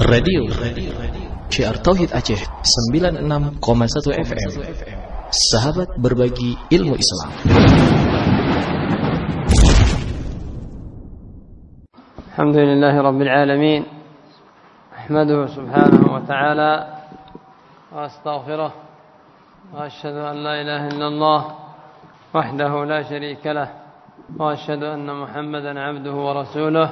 Radio. CR Tauhid Aceh 96,1 FM Sahabat berbagi ilmu Islam. الحمد لله رب العالمين أحمده سبحانه وتعالى وأستغفره وأشهد أن لا إله إلا الله وحده لا شريك له وأشهد أن محمدا عبده ورسوله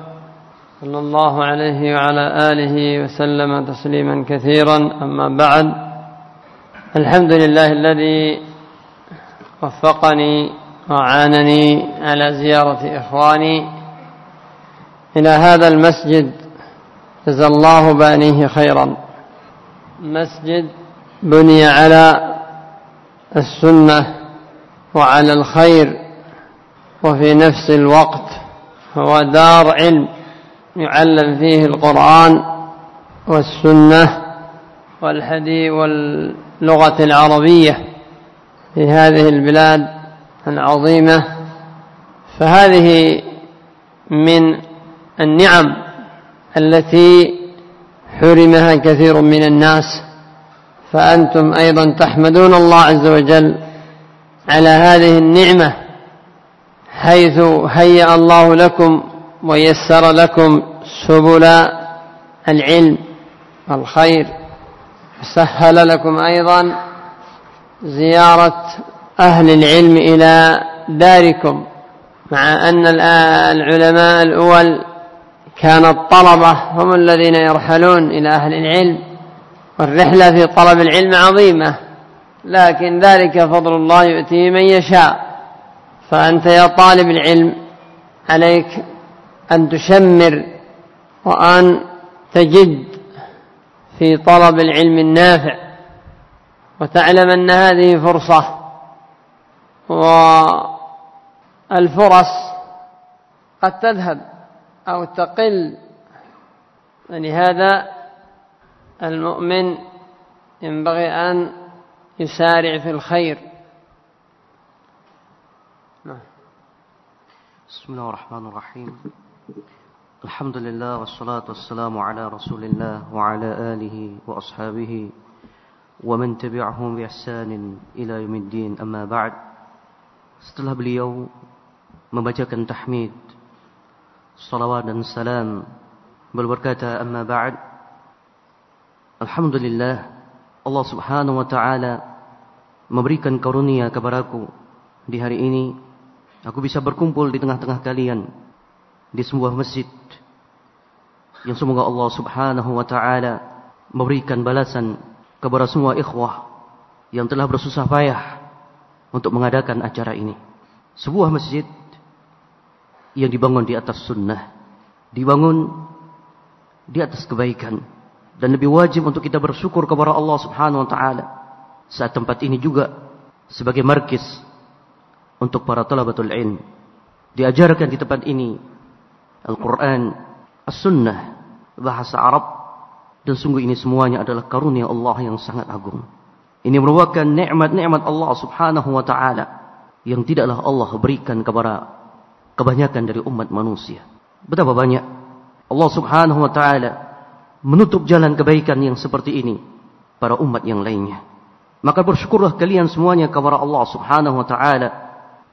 صلى الله عليه وعلى آله وسلم تسليما كثيرا. أما بعد الحمد لله الذي وفقني وعانني على زيارة إخواني إلى هذا المسجد. جزا الله بانيه خيرا. مسجد بني على السنة وعلى الخير وفي نفس الوقت هو دار علم. يعلم فيه القرآن والسنة والحديث واللغة العربية في هذه البلاد العظيمة. فهذه من النعم التي حرمها كثير من الناس. فأنتم أيضا تحمدون الله عز وجل على هذه النعمة حيث هيأ الله لكم ويسر لكم سبل العلم والخير. سهل لكم أيضا زيارة أهل العلم إلى داركم مع أن العلماء الأول كان الطلبة هم الذين يرحلون إلى أهل العلم والرحلة في طلب العلم عظيمة لكن ذلك فضل الله يؤتيه من يشاء. فأنت يا طالب العلم عليك أن تشمر وأن تجد في طلب العلم النافع وتعلم أن هذه فرصة والفرص قد تذهب أو تقل. ولهذا المؤمن ينبغي أن يسارع في الخير. بسم الله الرحمن الرحيم. الحمد لله والصلاة والسلام على رسول الله وعلى آله وأصحابه ومن تبعهم بإحسان إلى يوم الدين أما بعد setelah beliau membacakan tahmid salawat dan salam berkata amma ba'd Alhamdulillah Allah subhanahu wa ta'ala memberikan karunia kepadaku di hari ini aku bisa berkumpul di tengah-tengah kalian di sebuah masjid yang semoga Allah subhanahu wa ta'ala memberikan balasan kepada semua ikhwah yang telah bersusah payah untuk mengadakan acara ini sebuah masjid yang dibangun di atas sunnah, dibangun di atas kebaikan dan lebih wajib untuk kita bersyukur kepada Allah Subhanahu wa taala saat tempat ini juga sebagai markis untuk para talabatul ilm. Diajarkan di tempat ini Al-Qur'an, As-Sunnah, bahasa Arab dan sungguh ini semuanya adalah karunia Allah yang sangat agung. Ini merupakan nikmat-nikmat Allah Subhanahu wa taala yang tidaklah Allah berikan kepada kebanyakan dari umat manusia. Betapa banyak Allah Subhanahu wa taala menutup jalan kebaikan yang seperti ini para umat yang lainnya. Maka bersyukurlah kalian semuanya kepada Allah Subhanahu wa taala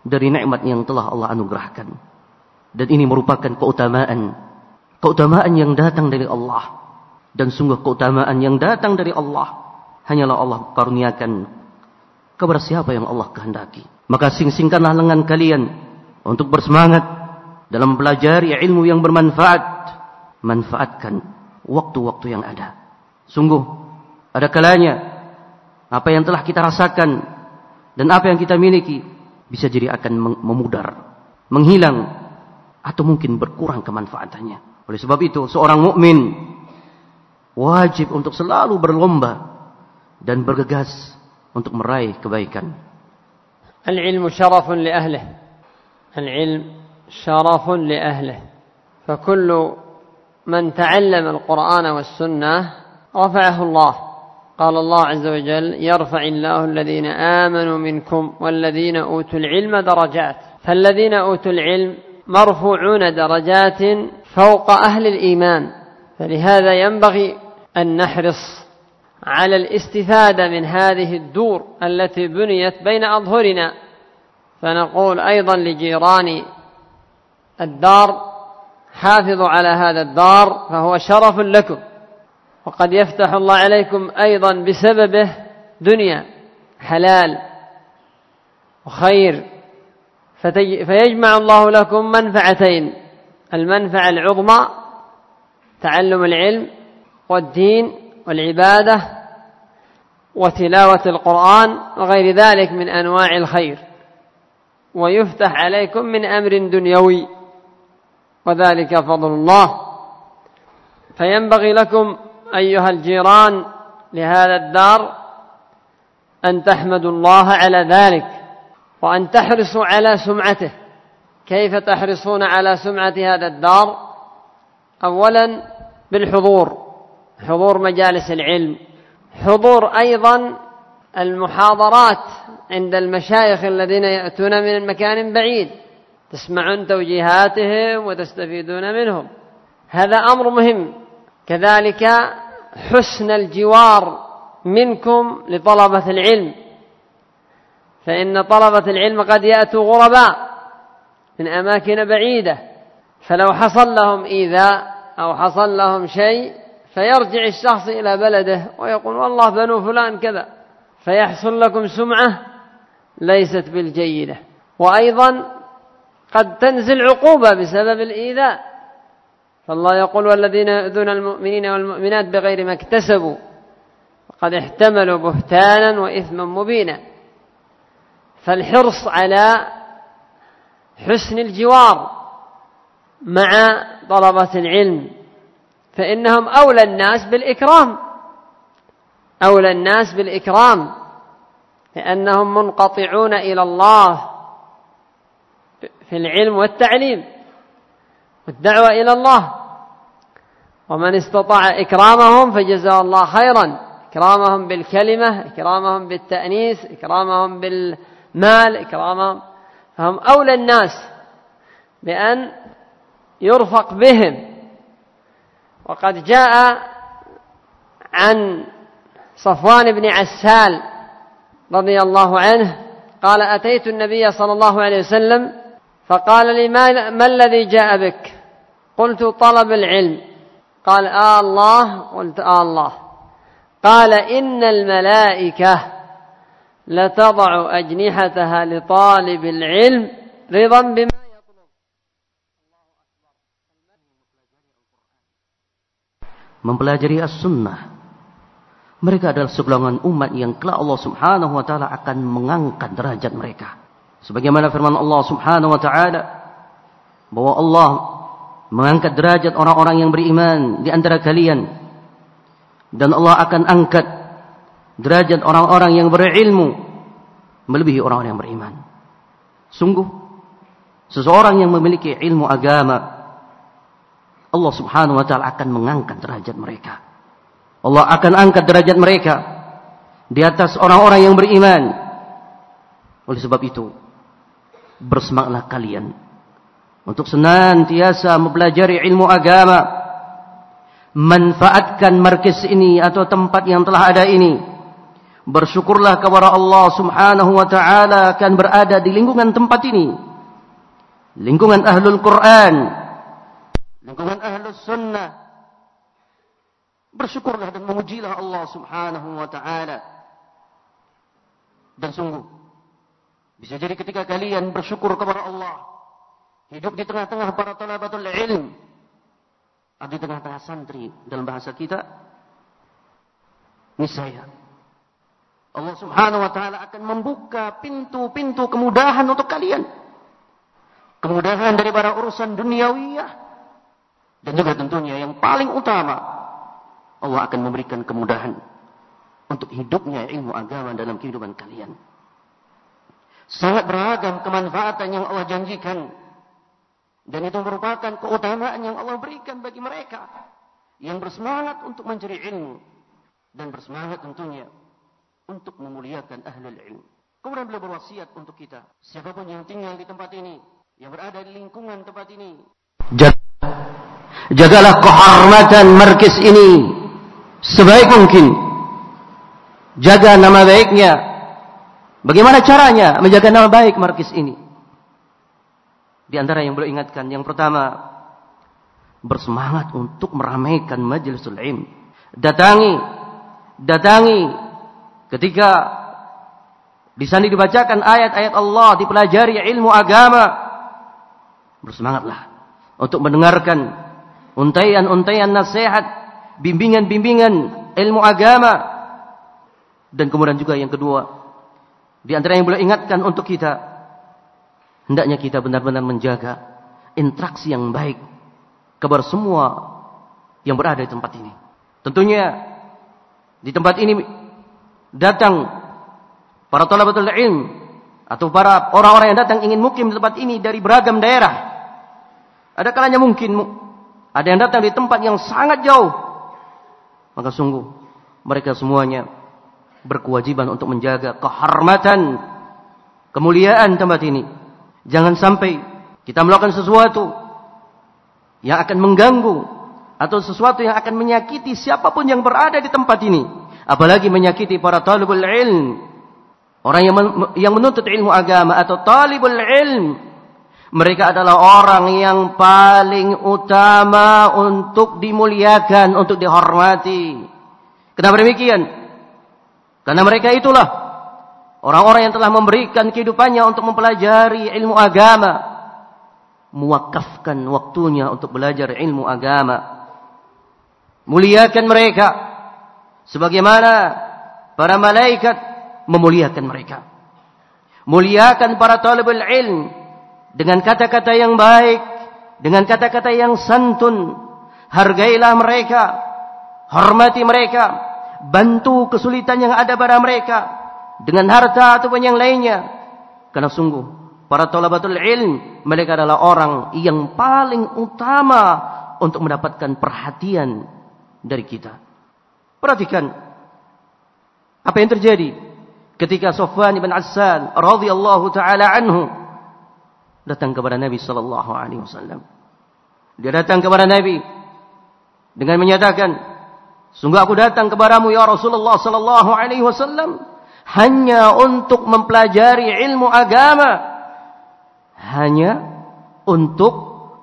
dari nikmat yang telah Allah anugerahkan. Dan ini merupakan keutamaan keutamaan yang datang dari Allah dan sungguh keutamaan yang datang dari Allah hanyalah Allah karuniakan kepada siapa yang Allah kehendaki. Maka sing-singkanlah lengan kalian untuk bersemangat dalam mempelajari ilmu yang bermanfaat. Manfaatkan waktu-waktu yang ada. Sungguh, ada kalanya apa yang telah kita rasakan dan apa yang kita miliki bisa jadi akan memudar, menghilang atau mungkin berkurang kemanfaatannya. Oleh sebab itu, seorang mukmin wajib untuk selalu berlomba dan bergegas untuk meraih kebaikan. Al-ilmu syarafun li ahlihi العلم شرف لأهله فكل من تعلم القرآن والسنة رفعه الله قال الله عز وجل يرفع الله الذين آمنوا منكم والذين أوتوا العلم درجات فالذين أوتوا العلم مرفوعون درجات فوق أهل الإيمان فلهذا ينبغي أن نحرص على الاستفادة من هذه الدور التي بنيت بين أظهرنا. فنقول أيضا لجيران الدار حافظوا على هذا الدار فهو شرف لكم. وقد يفتح الله عليكم أيضا بسببه دنيا حلال وخير. فيجمع الله لكم منفعتين. المنفعة العظمى تعلم العلم والدين والعبادة وتلاوة القرآن وغير ذلك من أنواع الخير. ويفتح عليكم من أمر دنيوي وذلك فضل الله. فينبغي لكم أيها الجيران لهذا الدار أن تحمدوا الله على ذلك. وأن تحرصوا على سمعته. كيف تحرصون على سمعة هذا الدار؟ أولا بالحضور. حضور مجالس العلم. حضور أيضا المحاضرات عند المشايخ الذين يأتون من مكان بعيد. تسمعون توجيهاتهم وتستفيدون منهم. هذا أمر مهم. كذلك حسن الجوار منكم لطلبة العلم. فإن طلبة العلم قد يأتوا غرباء من أماكن بعيدة فلو حصل لهم إيذاء أو حصل لهم شيء فيرجع الشخص إلى بلده ويقول والله بنو فلان كذا فيحصل لكم سمعة ليست بالجيدة. وأيضا قد تنزل عقوبة بسبب الإيذاء. فالله يقول والذين يؤذون المؤمنين والمؤمنات بغير ما اكتسبوا قد احتملوا بهتانا وإثما مبينا. فالحرص على حسن الجوار مع طلبة العلم فإنهم أولى الناس بالإكرام أولى الناس بالإكرام لأنهم منقطعون إلى الله في العلم والتعليم والدعوة إلى الله. ومن استطاع إكرامهم فجزاه الله خيرا إكرامهم بالكلمة إكرامهم بالتأنيس إكرامهم بالمال إكرامهم فهم أولى الناس بأن يرفق بهم. وقد جاء عن صفوان بن عسال رضي الله عنه قال أتيت النبي صلى الله عليه وسلم فقال لي ما, ما الذي جاء بك؟ قلت طلب العلم. قال آه الله. قلت آه الله. قال إن الملائكة لتضع أجنحتها لطالب العلم رضا بما mempelajari as-sunnah. Mereka adalah segolongan umat yang kelak Allah Subhanahu wa taala akan mengangkat derajat mereka. Sebagaimana firman Allah Subhanahu wa taala bahwa Allah mengangkat derajat orang-orang yang beriman di antara kalian dan Allah akan angkat derajat orang-orang yang berilmu melebihi orang-orang yang beriman. Sungguh seseorang yang memiliki ilmu agama Allah Subhanahu wa taala akan mengangkat derajat mereka. Allah akan angkat derajat mereka di atas orang-orang yang beriman. Oleh sebab itu, bersemangatlah kalian untuk senantiasa mempelajari ilmu agama. Manfaatkan markis ini atau tempat yang telah ada ini. Bersyukurlah kepada Allah Subhanahu wa taala akan berada di lingkungan tempat ini. Lingkungan Ahlul Quran. Lingkungan ahlus sunnah. Bersyukurlah dan memujilah Allah subhanahu wa ta'ala. Dan sungguh bisa jadi ketika kalian bersyukur kepada Allah hidup di tengah-tengah para talabatul ilm di tengah-tengah santri dalam bahasa kita niscaya Allah subhanahu wa ta'ala akan membuka pintu-pintu kemudahan untuk kalian kemudahan dari para urusan duniawiyah dan juga tentunya yang paling utama, Allah akan memberikan kemudahan untuk hidupnya ilmu agama dalam kehidupan kalian. Sangat beragam kemanfaatan yang Allah janjikan. Dan itu merupakan keutamaan yang Allah berikan bagi mereka. Yang bersemangat untuk mencari ilmu. Dan bersemangat tentunya untuk memuliakan ahlul ilmu. Kemudian beliau berwasiat untuk kita. Siapa pun yang tinggal di tempat ini. Yang berada di lingkungan tempat ini. Jagalah kehormatan markis ini sebaik mungkin. Jaga nama baiknya. Bagaimana caranya menjaga nama baik markis ini? Di antara yang boleh ingatkan, yang pertama, bersemangat untuk meramaikan majlisul ilm. Datangi, datangi ketika di sana dibacakan ayat-ayat Allah, dipelajari ilmu agama. Bersemangatlah untuk mendengarkan untaian-untaian nasihat, bimbingan-bimbingan ilmu agama. Dan kemudian juga yang kedua, di antara yang boleh ingatkan untuk kita, hendaknya kita benar-benar menjaga interaksi yang baik kepada semua yang berada di tempat ini. Tentunya di tempat ini datang para talabatul ilm atau para orang-orang yang datang ingin mukim di tempat ini dari beragam daerah. Ada kalanya mungkin ada yang datang di tempat yang sangat jauh. Maka sungguh mereka semuanya berkewajiban untuk menjaga kehormatan, kemuliaan tempat ini. Jangan sampai kita melakukan sesuatu yang akan mengganggu atau sesuatu yang akan menyakiti siapa pun yang berada di tempat ini apalagi menyakiti para talibul ilm. Orang yang yang menuntut ilmu agama atau talibul ilm. Mereka adalah orang yang paling utama untuk dimuliakan untuk dihormati. Kenapa demikian? Karena mereka itulah orang-orang yang telah memberikan kehidupannya untuk mempelajari ilmu agama muwakafkan waktunya untuk belajar ilmu agama. Muliakan mereka sebagaimana para malaikat memuliakan mereka. Muliakan para talibul ilm dengan kata-kata yang baik, dengan kata-kata yang santun. Hargailah mereka, hormati mereka, bantu kesulitan yang ada pada mereka dengan harta ataupun yang lainnya. Karena sungguh Para talabatul ilm, mereka adalah orang yang paling utama untuk mendapatkan perhatian dari kita. Perhatikan apa yang terjadi ketika Sofwan bin Assan radhiyallahu taala anhu datang kepada Nabi sallallahu alaihi wasallam. Dia datang kepada Nabi dengan menyatakan, "Sungguh aku datang kepadamu ya Rasulullah sallallahu alaihi wasallam hanya untuk mempelajari ilmu agama." hanya untuk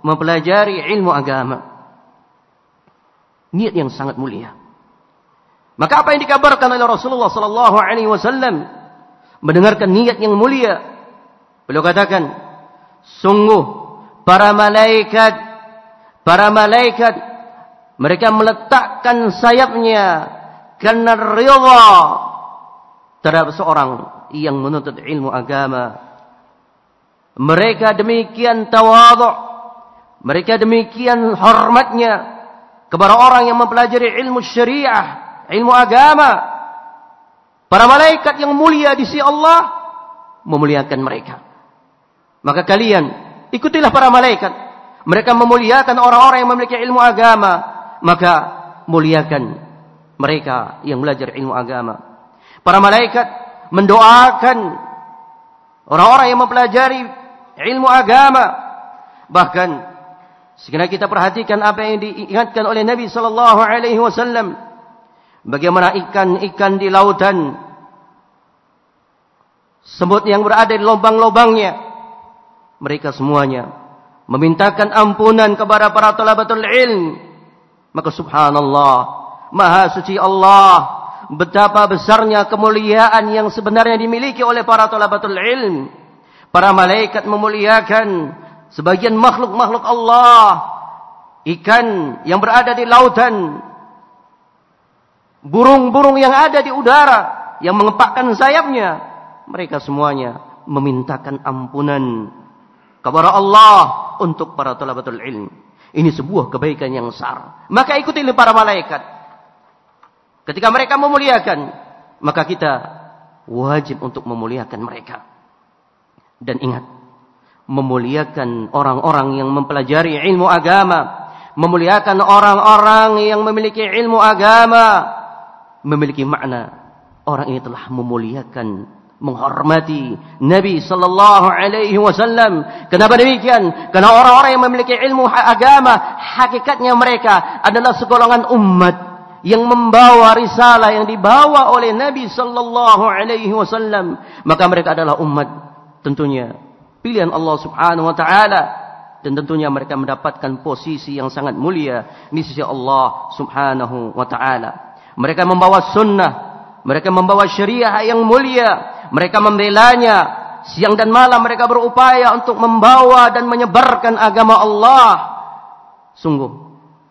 mempelajari ilmu agama. Niat yang sangat mulia. Maka apa yang dikabarkan oleh Rasulullah sallallahu alaihi wasallam mendengarkan niat yang mulia. Beliau katakan, sungguh para malaikat para malaikat mereka meletakkan sayapnya karena ridha terhadap seorang yang menuntut ilmu agama mereka demikian tawadhu. Mereka demikian hormatnya kepada orang yang mempelajari ilmu syariah, ilmu agama. Para malaikat yang mulia di sisi Allah memuliakan mereka. Maka kalian ikutilah para malaikat. Mereka memuliakan orang-orang yang memiliki ilmu agama, maka muliakan mereka yang belajar ilmu agama. Para malaikat mendoakan orang-orang yang mempelajari ilmu agama. Bahkan sekiranya kita perhatikan apa yang diingatkan oleh Nabi sallallahu alaihi wasallam bagaimana ikan-ikan di lautan semut yang berada di lubang-lubangnya mereka semuanya memintakan ampunan kepada para talabatul ilm maka subhanallah maha suci Allah betapa besarnya kemuliaan yang sebenarnya dimiliki oleh para talabatul ilm Para malaikat memuliakan sebagian makhluk-makhluk Allah. Ikan yang berada di lautan. Burung-burung yang ada di udara. Yang mengepakkan sayapnya. Mereka semuanya memintakan ampunan kepada Allah untuk para talabatul ilm. Ini sebuah kebaikan yang besar. Maka ikutilah para malaikat. Ketika mereka memuliakan, maka kita wajib untuk memuliakan mereka. Dan ingat, memuliakan orang-orang yang mempelajari ilmu agama, memuliakan orang-orang yang memiliki ilmu agama, memiliki makna orang ini telah memuliakan menghormati Nabi sallallahu alaihi wasallam. Kenapa demikian? Karena orang-orang yang memiliki ilmu agama, hakikatnya mereka adalah segolongan umat yang membawa risalah yang dibawa oleh Nabi sallallahu alaihi wasallam. Maka mereka adalah umat tentunya pilihan Allah Subhanahu wa taala dan tentunya mereka mendapatkan posisi yang sangat mulia di sisi Allah Subhanahu wa taala. Mereka membawa sunnah, mereka membawa syariah yang mulia, mereka membelanya siang dan malam mereka berupaya untuk membawa dan menyebarkan agama Allah sungguh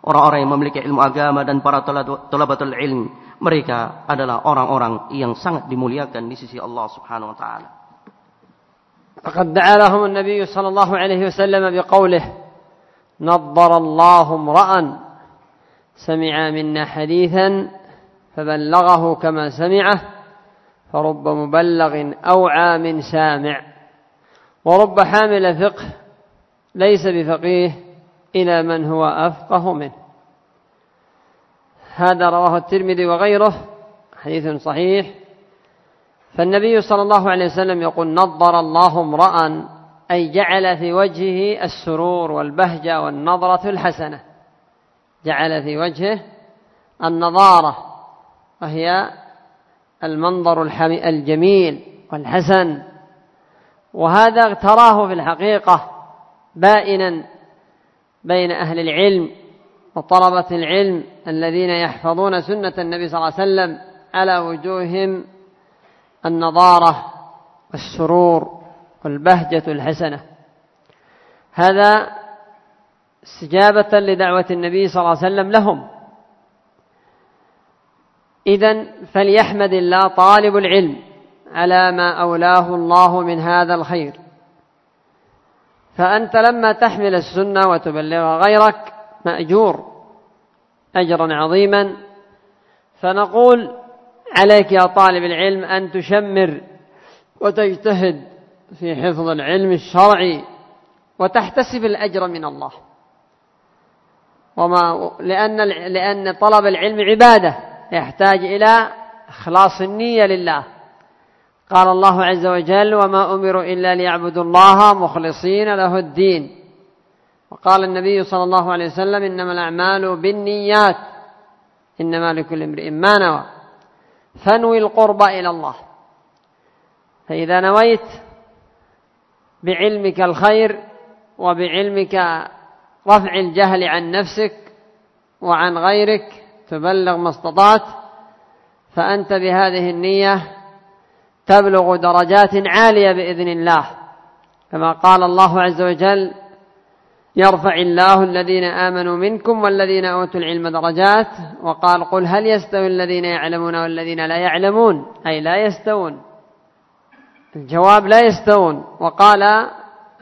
orang-orang yang memiliki ilmu agama dan para talabatul ilm mereka adalah orang-orang yang sangat dimuliakan di sisi Allah Subhanahu wa taala فقد دعا لهم النبي صلى الله عليه وسلم بقوله نظر الله امرأ سمع منا حديثا فبلغه كما سمعه فرب مبلغ أوعى من سامع. ورب حامل فقه ليس بفقيه إلى من هو أفقه منه. هذا رواه الترمذي وغيره حديث صحيح. فالنبي صلى الله عليه وسلم يقول نظر الله امرأ أي جعل في وجهه السرور والبهجة والنظرة الحسنة. جعل في وجهه النظارة. وهي المنظر الجميل والحسن. وهذا تراه في الحقيقة بائنا بين أهل العلم وطلبة العلم الذين يحفظون سنة النبي صلى الله عليه وسلم على وجوههم النضارة والسرور والبهجة الحسنة. هذا استجابة لدعوة النبي صلى الله عليه وسلم لهم. إذا فليحمد الله طالب العلم على ما أولاه الله من هذا الخير. فأنت لما تحمل السنة وتبلغ غيرك مأجور أجرا عظيما. فنقول عليك يا طالب العلم أن تشمر وتجتهد في حفظ العلم الشرعي وتحتسب الأجر من الله. وما لأن لأن طلب العلم عبادة. يحتاج إلى إخلاص النية لله. قال الله عز وجل وما أمروا إلا ليعبدوا الله مخلصين له الدين. وقال النبي صلى الله عليه وسلم إنما الأعمال بالنيات إنما لكل امرئ ما نوى. فانوي القرب إلى الله. فإذا نويت بعلمك الخير وبعلمك رفع الجهل عن نفسك وعن غيرك تبلغ ما استطعت فأنت بهذه النية تبلغ درجات عالية بإذن الله. كما قال الله عز وجل يرفع الله الذين آمنوا منكم والذين أوتوا العلم درجات وقال قل هل يستوي الذين يعلمون والذين لا يعلمون؟ أي لا يستوون. الجواب لا يستوون. وقال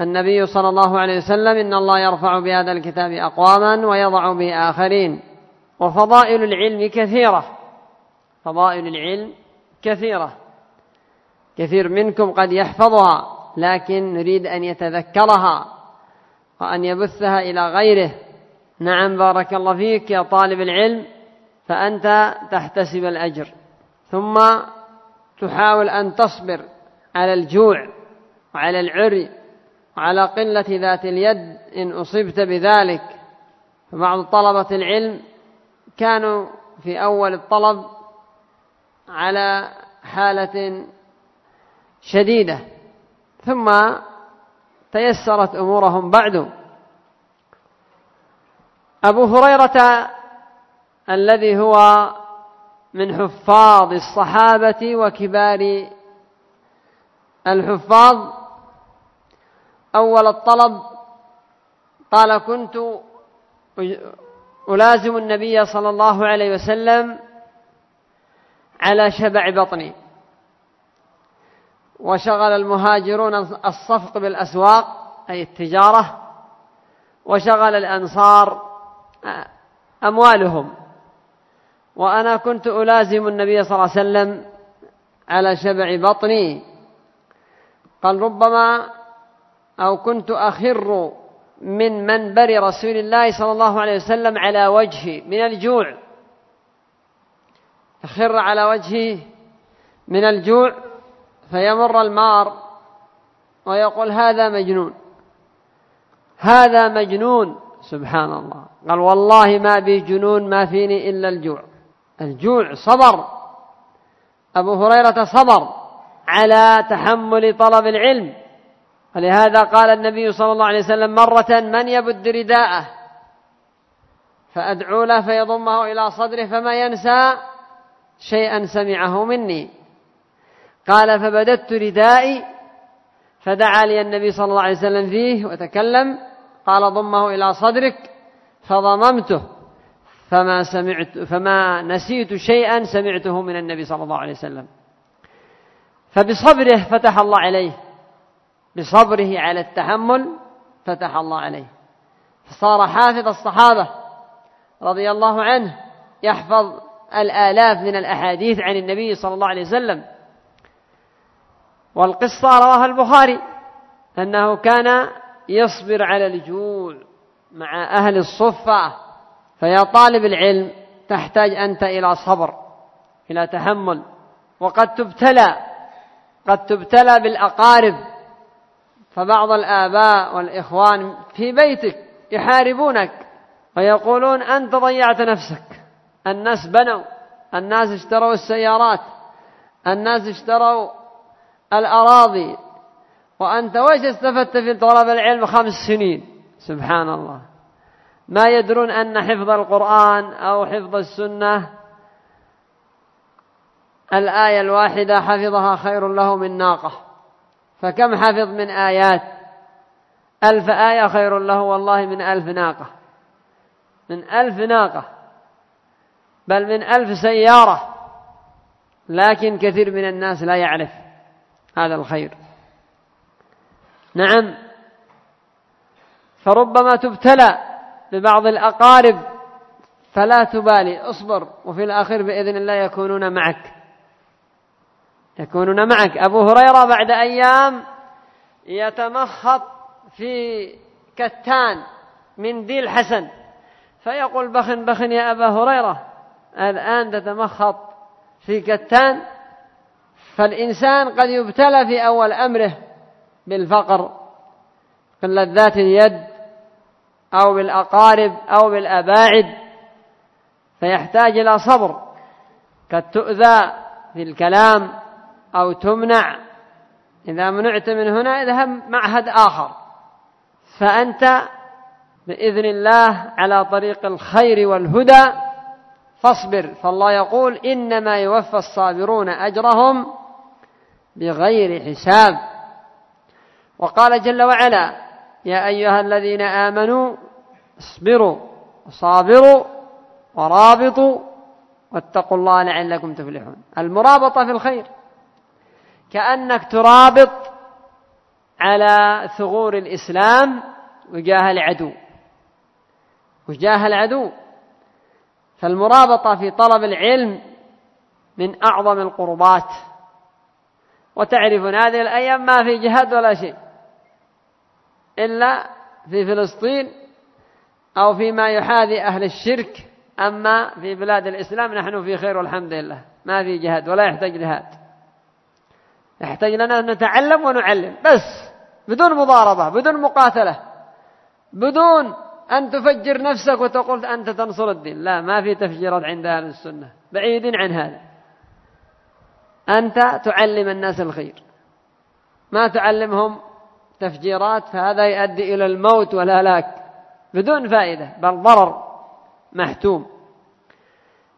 النبي صلى الله عليه وسلم إن الله يرفع بهذا الكتاب أقواما ويضع به آخرين. وفضائل العلم كثيرة. فضائل العلم كثيرة. كثير منكم قد يحفظها لكن نريد أن يتذكرها وأن يبثها إلى غيره. نعم بارك الله فيك يا طالب العلم فأنت تحتسب الأجر. ثم تحاول أن تصبر على الجوع وعلى العري وعلى قلة ذات اليد إن أصبت بذلك. فبعض طلبة العلم كانوا في أول الطلب على حالة شديدة ثم تيسرت أمورهم بعد. أبو هريرة الذي هو من حفاظ الصحابة وكبار الحفاظ أول الطلب قال كنت ألازم النبي صلى الله عليه وسلم على شبع بطني. وشغل المهاجرون الصفق بالأسواق أي التجارة وشغل الأنصار أموالهم. وأنا كنت ألازم النبي صلى الله عليه وسلم على شبع بطني. قال ربما أو كنت أخر من منبر رسول الله صلى الله عليه وسلم على وجهي من الجوع. يخر على وجهه من الجوع فيمر المار ويقول هذا مجنون هذا مجنون. سبحان الله. قال والله ما بي جنون ما فيني إلا الجوع. الجوع صبر. أبو هريرة صبر على تحمل طلب العلم. ولهذا قال النبي صلى الله عليه وسلم مرة من يبد رداءه فأدعو له فيضمه إلى صدره فما ينسى شيئا سمعه مني. قال فبددت ردائي فدعا لي النبي صلى الله عليه وسلم فيه وتكلم. قال ضمه إلى صدرك فضممته فما سمعت فما نسيت شيئا سمعته من النبي صلى الله عليه وسلم. فبصبره فتح الله عليه. بصبره على التحمل فتح الله عليه. فصار حافظ الصحابة رضي الله عنه يحفظ الآلاف من الأحاديث عن النبي صلى الله عليه وسلم. والقصة رواها البخاري أنه كان يصبر على الجوع مع أهل الصفة فيا طالب العلم تحتاج أنت إلى صبر إلى تحمل. وقد تبتلى قد تبتلى بالأقارب فبعض الآباء والإخوان في بيتك يحاربونك ويقولون أنت ضيعت نفسك. الناس بنوا الناس اشتروا السيارات الناس اشتروا الأراضي. وأنت وش استفدت في طلب العلم خمس سنين؟ سبحان الله. ما يدرون أن حفظ القرآن أو حفظ السنة الآية الواحدة حفظها خير له من ناقة. فكم حفظ من آيات؟ ألف آية خير له والله من ألف ناقة. من ألف ناقة. بل من ألف سيارة. لكن كثير من الناس لا يعرف هذا الخير. نعم. فربما تبتلى ببعض الأقارب فلا تبالي. اصبر وفي الآخر بإذن الله يكونون معك. يكونون معك. أبو هريرة بعد أيام يتمخط في كتان من ذي الحسن فيقول بخن بخن يا أبا هريرة الآن تتمخط في كتان فالإنسان قد يبتلى في أول أمره بالفقر قلة ذات اليد أو بالأقارب أو بالأباعد فيحتاج إلى صبر قد تؤذى في الكلام أو تمنع. إذا منعت من هنا اذهب معهد آخر. فأنت بإذن الله على طريق الخير والهدى فاصبر. فالله يقول إنما يوفى الصابرون أجرهم بغير حساب. وقال جل وعلا يا أيها الذين آمنوا اصبروا وصابروا ورابطوا واتقوا الله لعلكم تفلحون. المرابطة في الخير. كأنك ترابط على ثغور الإسلام وجاه العدو. وجاه العدو؟ فالمرابطة في طلب العلم من أعظم القربات. وتعرفون هذه الأيام ما في جهاد ولا شيء. إلا في فلسطين أو فيما يحاذي أهل الشرك. أما في بلاد الإسلام نحن في خير والحمد لله. ما في جهاد ولا يحتاج جهاد. يحتاج لنا أن نتعلم ونعلم. بس بدون مضاربة بدون مقاتلة بدون أن تفجر نفسك وتقول أنت تنصر الدين. لا ما في تفجيرات عند أهل السنة بعيدين عن هذا. أنت تعلم الناس الخير. ما تعلمهم تفجيرات فهذا يؤدي إلى الموت والهلاك بدون فائدة بل ضرر محتوم.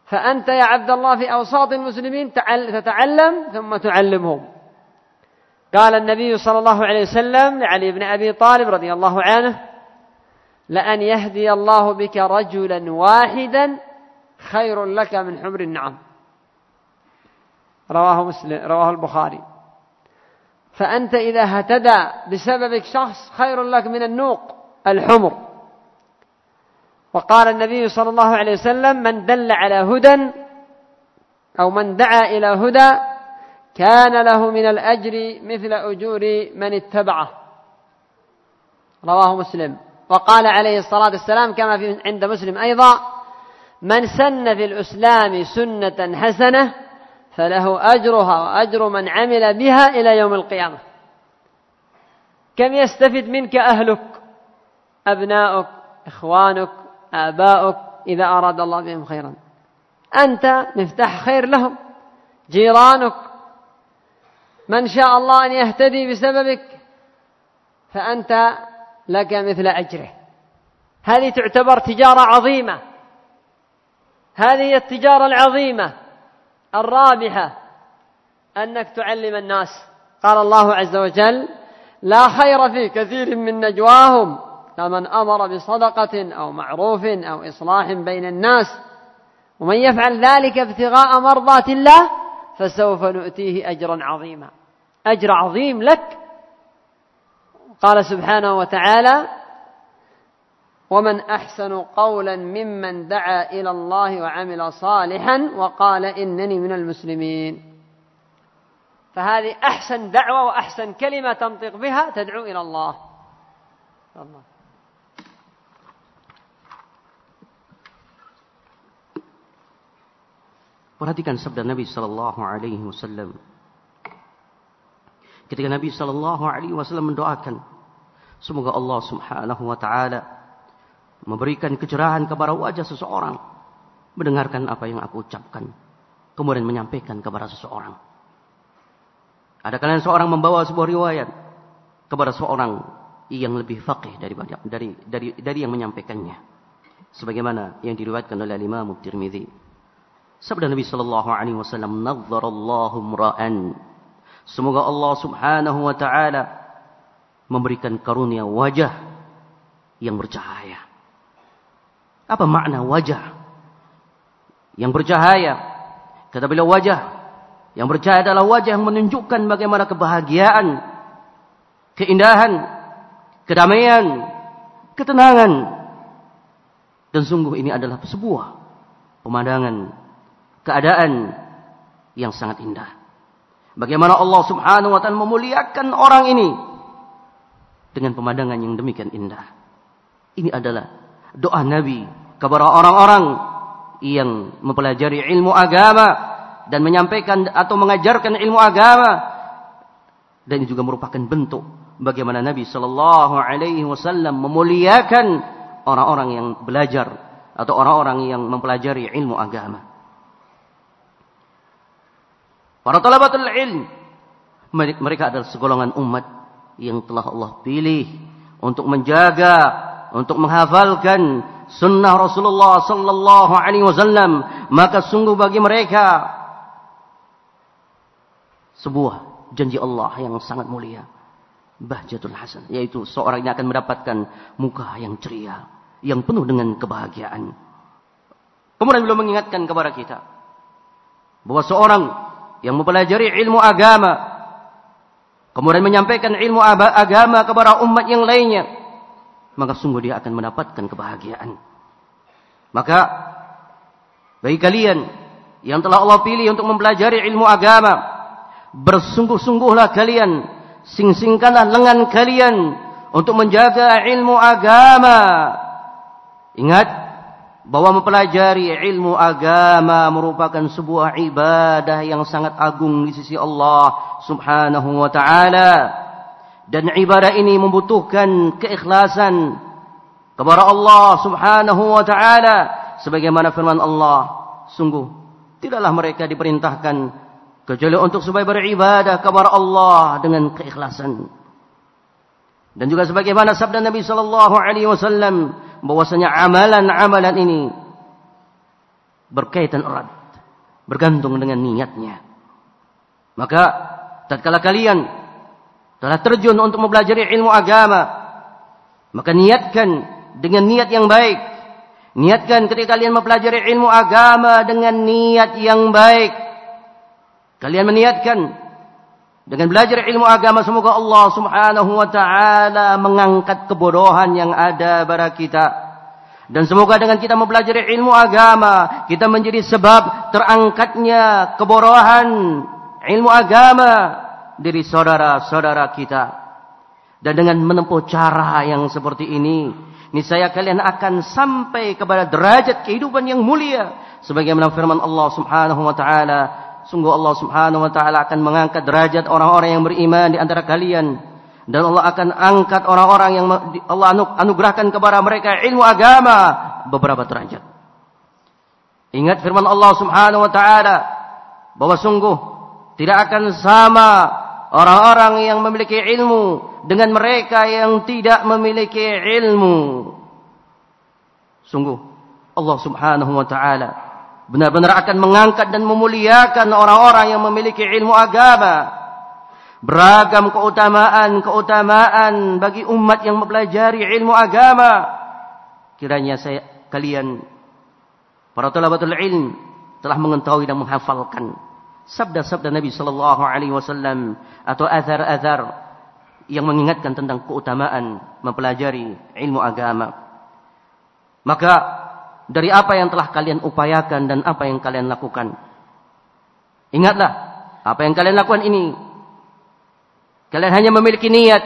فأنت يا عبد الله في أوساط المسلمين تتعلم ثم تعلمهم. قال النبي صلى الله عليه وسلم لعلي بن أبي طالب رضي الله عنه لأن يهدي الله بك رجلا واحدا خير لك من حمر النعم. رواه مسلم رواه البخاري. فأنت إذا اهتدى بسببك شخص خير لك من النوق الحمر. وقال النبي صلى الله عليه وسلم من دل على هدى أو من دعا إلى هدى كان له من الأجر مثل أجور من اتبعه. رواه مسلم. وقال عليه الصلاة والسلام كما في عند مسلم أيضا من سن في الإسلام سنة حسنة فله أجرها وأجر من عمل بها إلى يوم القيامة. كم يستفد منك أهلك أبناؤك إخوانك آباؤك إذا أراد الله بهم خيرا؟ أنت مفتاح خير لهم جيرانك من شاء الله أن يهتدي بسببك فأنت لك مثل أجره. هذه تعتبر تجارة عظيمة. هذه هي التجارة العظيمة الرابحة أنك تعلم الناس. قال الله عز وجل لا خير في كثير من نجواهم لمن أمر بصدقة أو معروف أو إصلاح بين الناس. ومن يفعل ذلك ابتغاء مرضات الله فسوف نؤتيه أجرا عظيما. أجر عظيم لك. قال سبحانه وتعالى ومن أحسن قولا ممن دعا إلى الله وعمل صالحا وقال إنني من المسلمين. فهذه أحسن دعوة وأحسن كلمة تنطق بها تدعو إلى الله. الله. Perhatikan sabda Nabi Sallallahu Alaihi Wasallam. Ketika Nabi Sallallahu Alaihi Wasallam mendoakan, semoga Allah Subhanahu Wa Taala memberikan kecerahan kepada wajah seseorang, mendengarkan apa yang aku ucapkan, kemudian menyampaikan kepada seseorang. Ada kalian seorang membawa sebuah riwayat kepada seorang yang lebih faqih dari dari dari dari yang menyampaikannya, sebagaimana yang diriwayatkan oleh Imam Tirmidzi. Sabda Nabi sallallahu alaihi wasallam, "Nadzarallahu mra'an." Semoga Allah Subhanahu wa taala memberikan karunia wajah yang bercahaya. Apa makna wajah yang bercahaya? Kata beliau wajah yang bercahaya adalah wajah yang menunjukkan bagaimana kebahagiaan, keindahan, kedamaian, ketenangan. Dan sungguh ini adalah sebuah pemandangan keadaan yang sangat indah. Bagaimana Allah Subhanahu wa taala memuliakan orang ini dengan pemandangan yang demikian indah. Ini adalah doa Nabi kepada orang-orang yang mempelajari ilmu agama dan menyampaikan atau mengajarkan ilmu agama dan ini juga merupakan bentuk bagaimana Nabi Shallallahu Alaihi Wasallam memuliakan orang-orang yang belajar atau orang-orang yang mempelajari ilmu agama. Para talabatul ilm. Mereka adalah segolongan umat yang telah Allah pilih untuk menjaga, untuk menghafalkan sunnah Rasulullah sallallahu alaihi wasallam. Maka sungguh bagi mereka sebuah janji Allah yang sangat mulia. Bahjatul Hasan. Yaitu seorang yang akan mendapatkan muka yang ceria. Yang penuh dengan kebahagiaan. Kemudian beliau mengingatkan kepada kita. Bahwa seorang yang mempelajari ilmu agama. Kemudian menyampaikan ilmu agama kepada umat yang lainnya. Maka sungguh dia akan mendapatkan kebahagiaan. Maka bagi kalian yang telah Allah pilih untuk mempelajari ilmu agama bersungguh-sungguhlah kalian sing-singkanlah lengan kalian untuk menjaga ilmu agama. Ingat bahwa mempelajari ilmu agama merupakan sebuah ibadah yang sangat agung di sisi Allah Subhanahu wa taala. Dan ibadah ini membutuhkan keikhlasan kepada Allah Subhanahu wa taala. Sebagaimana firman Allah sungguh tidaklah mereka diperintahkan kecuali untuk supaya beribadah kepada Allah dengan keikhlasan. Dan juga sebagaimana sabda Nabi sallallahu alaihi wasallam bahwasanya amalan-amalan ini berkaitan erat, bergantung dengan niatnya. Maka tatkala kalian telah terjun untuk mempelajari ilmu agama, maka niatkan dengan niat yang baik. Niatkan ketika kalian mempelajari ilmu agama dengan niat yang baik. Kalian meniatkan dengan belajar ilmu agama semoga Allah Subhanahu wa taala mengangkat kebodohan yang ada pada kita. Dan semoga dengan kita mempelajari ilmu agama, kita menjadi sebab terangkatnya kebodohan ilmu agama dari saudara-saudara kita. Dan dengan menempuh cara yang seperti ini, niscaya kalian akan sampai kepada derajat kehidupan yang mulia sebagaimana firman Allah Subhanahu wa taala sungguh Allah Subhanahu wa taala akan mengangkat derajat orang-orang yang beriman di antara kalian dan Allah akan angkat orang-orang yang Allah anugerahkan kepada mereka ilmu agama beberapa derajat. Ingat firman Allah Subhanahu wa taala bahwa sungguh tidak akan sama orang-orang yang memiliki ilmu dengan mereka yang tidak memiliki ilmu. Sungguh Allah Subhanahu wa taala benar-benar akan mengangkat dan memuliakan orang-orang yang memiliki ilmu agama. Beragam keutamaan-keutamaan bagi umat yang mempelajari ilmu agama. Kiranya saya kalian para talabatul ilm telah mengetahui dan menghafalkan sabda-sabda Nabi sallallahu alaihi wasallam atau azar-azar yang mengingatkan tentang keutamaan mempelajari ilmu agama. Maka dari apa yang telah kalian upayakan dan apa yang kalian lakukan. Ingatlah, apa yang kalian lakukan ini Kalian hanya memiliki niat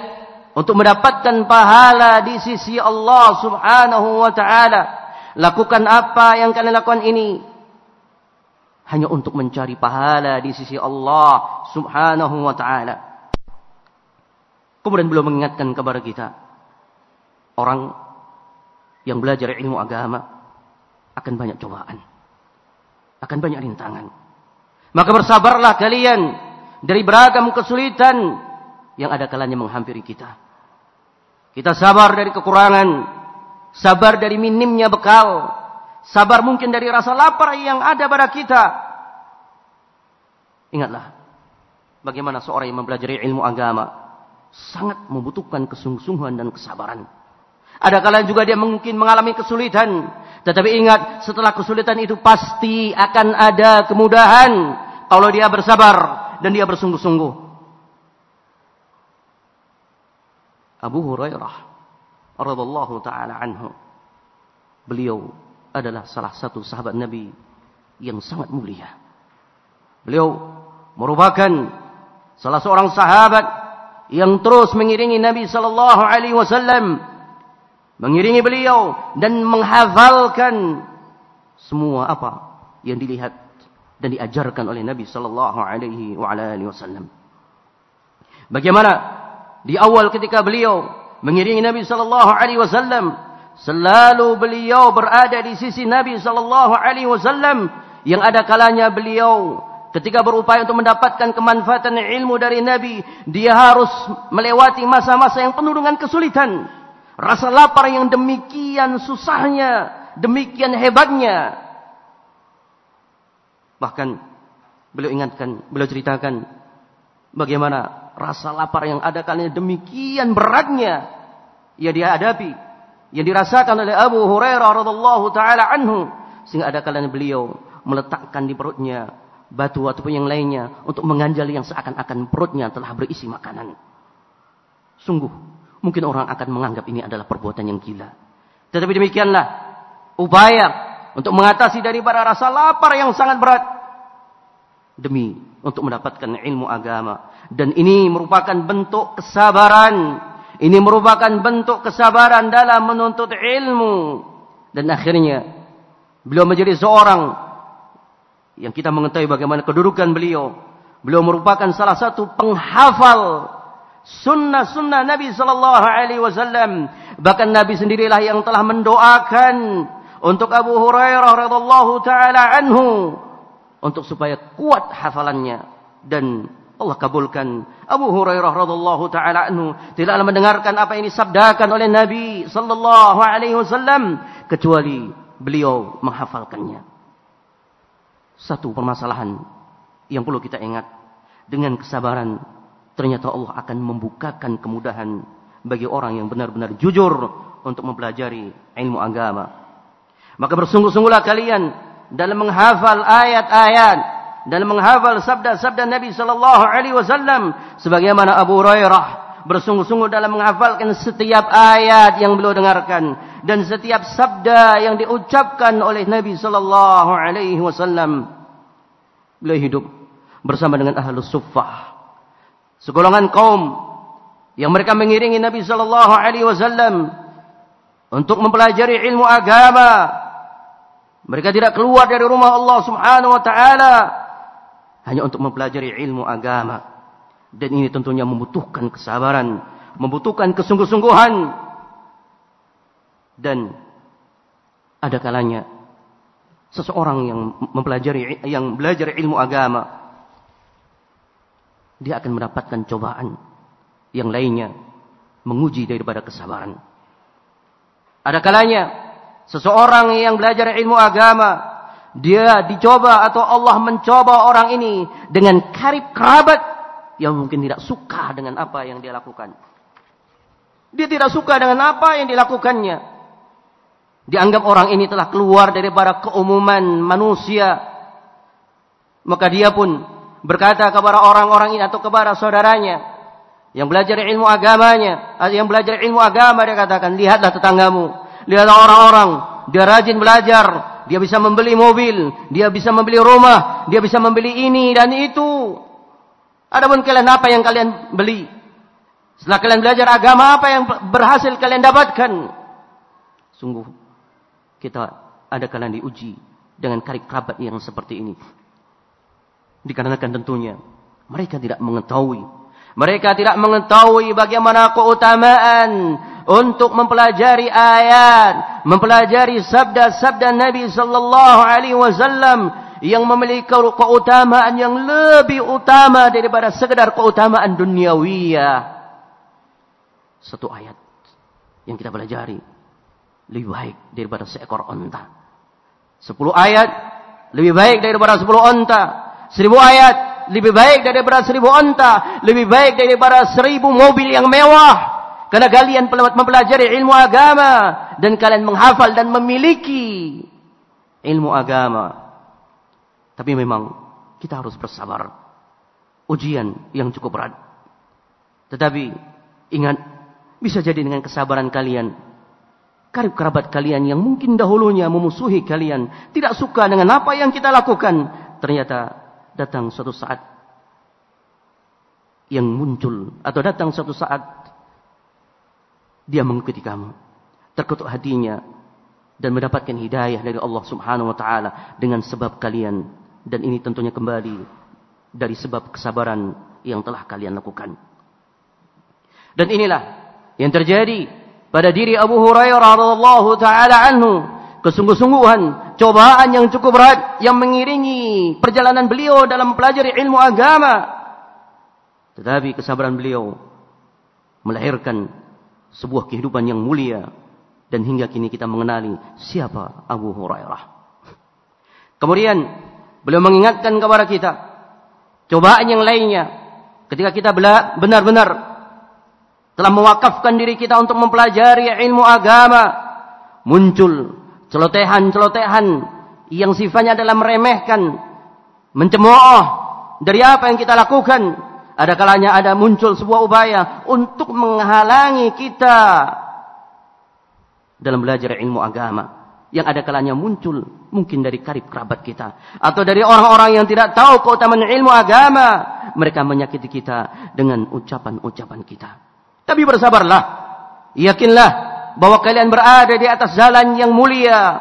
untuk mendapatkan pahala di sisi Allah Subhanahu wa taala. Lakukan apa yang kalian lakukan ini hanya untuk mencari pahala di sisi Allah Subhanahu wa taala. Kemudian beliau mengingatkan kepada kita orang yang belajar ilmu agama akan banyak cobaan. Akan banyak rintangan. Maka bersabarlah kalian dari beragam kesulitan yang ada kalanya menghampiri kita. Kita sabar dari kekurangan, sabar dari minimnya bekal, sabar mungkin dari rasa lapar yang ada pada kita. Ingatlah, bagaimana seorang yang mempelajari ilmu agama sangat membutuhkan kesungguhan dan kesabaran. Ada kalanya juga dia mungkin mengalami kesulitan, tetapi ingat setelah kesulitan itu pasti akan ada kemudahan kalau dia bersabar dan dia bersungguh-sungguh. Abu Hurairah radhiyallahu taala anhu. Beliau adalah salah satu sahabat Nabi yang sangat mulia. Beliau merupakan salah seorang sahabat yang terus mengiringi Nabi sallallahu alaihi wasallam, mengiringi beliau dan menghafalkan semua apa yang dilihat dan diajarkan oleh Nabi sallallahu alaihi wasallam. Bagaimana di awal ketika beliau mengiringi Nabi sallallahu alaihi wasallam selalu beliau berada di sisi Nabi sallallahu alaihi wasallam yang ada kalanya beliau ketika berupaya untuk mendapatkan kemanfaatan ilmu dari Nabi dia harus melewati masa-masa yang penuh dengan kesulitan rasa lapar yang demikian susahnya demikian hebatnya bahkan beliau ingatkan beliau ceritakan bagaimana rasa lapar yang ada kalinya demikian beratnya ya dihadapi yang dirasakan oleh Abu Hurairah radhiallahu taala anhu sehingga ada kalanya beliau meletakkan di perutnya batu ataupun yang lainnya untuk mengganjali yang seakan-akan perutnya telah berisi makanan. Sungguh, mungkin orang akan menganggap ini adalah perbuatan yang gila. Tetapi demikianlah upaya untuk mengatasi daripada rasa lapar yang sangat berat demi untuk mendapatkan ilmu agama dan ini merupakan bentuk kesabaran. Ini merupakan bentuk kesabaran dalam menuntut ilmu. Dan akhirnya beliau menjadi seorang yang kita mengetahui bagaimana kedudukan beliau. Beliau merupakan salah satu penghafal sunnah-sunnah Nabi sallallahu alaihi wasallam. Bahkan Nabi sendirilah yang telah mendoakan untuk Abu Hurairah radhiyallahu taala anhu untuk supaya kuat hafalannya dan Allah kabulkan. Abu Hurairah radhiallahu taala anhu tidaklah mendengarkan apa yang disabdakan oleh Nabi sallallahu alaihi wasallam kecuali beliau menghafalkannya. Satu permasalahan yang perlu kita ingat dengan kesabaran ternyata Allah akan membukakan kemudahan bagi orang yang benar-benar jujur untuk mempelajari ilmu agama. Maka bersungguh-sungguhlah kalian dalam menghafal ayat-ayat dan menghafal sabda-sabda Nabi sallallahu alaihi wasallam sebagaimana Abu Hurairah bersungguh-sungguh dalam menghafalkan setiap ayat yang beliau dengarkan dan setiap sabda yang diucapkan oleh Nabi sallallahu alaihi wasallam beliau hidup bersama dengan ahlus suffah segolongan kaum yang mereka mengiringi Nabi sallallahu alaihi wasallam untuk mempelajari ilmu agama mereka tidak keluar dari rumah Allah Subhanahu wa taala hanya untuk mempelajari ilmu agama. Dan ini tentunya membutuhkan kesabaran, membutuhkan kesungguh-sungguhan. Dan ada kalanya seseorang yang mempelajari yang belajar ilmu agama dia akan mendapatkan cobaan yang lainnya menguji daripada kesabaran. Ada kalanya seseorang yang belajar ilmu agama dia dicoba atau Allah mencoba orang ini dengan karib kerabat yang mungkin tidak suka dengan apa yang dia lakukan. Dia tidak suka dengan apa yang dilakukannya. Dianggap orang ini telah keluar daripada keumuman manusia. Maka dia pun berkata kepada orang-orang ini atau kepada saudaranya yang belajar ilmu agamanya, yang belajar ilmu agama dia katakan, lihatlah tetanggamu, lihatlah orang-orang, dia rajin belajar, dia bisa membeli mobil, dia bisa membeli rumah, dia bisa membeli ini dan itu. Adapun kalian apa yang kalian beli? Setelah kalian belajar agama apa yang berhasil kalian dapatkan? Sungguh kita ada kalian diuji dengan karib kerabat yang seperti ini. Dikarenakan tentunya mereka tidak mengetahui mereka tidak mengetahui bagaimana keutamaan untuk mempelajari ayat, mempelajari sabda-sabda Nabi sallallahu alaihi wasallam yang memiliki keutamaan yang lebih utama daripada sekedar keutamaan duniawiyah. Satu ayat yang kita pelajari lebih baik daripada seekor onta. Sepuluh ayat lebih baik daripada sepuluh onta. Seribu ayat lebih baik daripada seribu onta, lebih baik daripada seribu mobil yang mewah. Karena kalian mempelajari ilmu agama dan kalian menghafal dan memiliki ilmu agama. Tapi memang kita harus bersabar. Ujian yang cukup berat. Tetapi ingat, bisa jadi dengan kesabaran kalian, karib kerabat kalian yang mungkin dahulunya memusuhi kalian, tidak suka dengan apa yang kita lakukan, ternyata datang suatu saat yang muncul atau datang suatu saat dia mengikuti kamu terketuk hatinya dan mendapatkan hidayah dari Allah Subhanahu wa taala dengan sebab kalian dan ini tentunya kembali dari sebab kesabaran yang telah kalian lakukan. Dan inilah yang terjadi pada diri Abu Hurairah radhiyallahu taala anhu kesungguh-sungguhan, cobaan yang cukup berat yang mengiringi perjalanan beliau dalam mempelajari ilmu agama. Tetapi kesabaran beliau melahirkan sebuah kehidupan yang mulia dan hingga kini kita mengenali siapa Abu Hurairah. Kemudian beliau mengingatkan kepada kita cobaan yang lainnya ketika kita benar-benar telah mewakafkan diri kita untuk mempelajari ilmu agama muncul celotehan-celotehan yang sifatnya adalah meremehkan, mencemooh dari apa yang kita lakukan. Ada kalanya ada muncul sebuah upaya untuk menghalangi kita dalam belajar ilmu agama. Yang ada kalanya muncul mungkin dari karib kerabat kita. Atau dari orang-orang yang tidak tahu keutamaan ilmu agama. Mereka menyakiti kita dengan ucapan-ucapan kita. Tapi bersabarlah. Yakinlah bahwa kalian berada di atas jalan yang mulia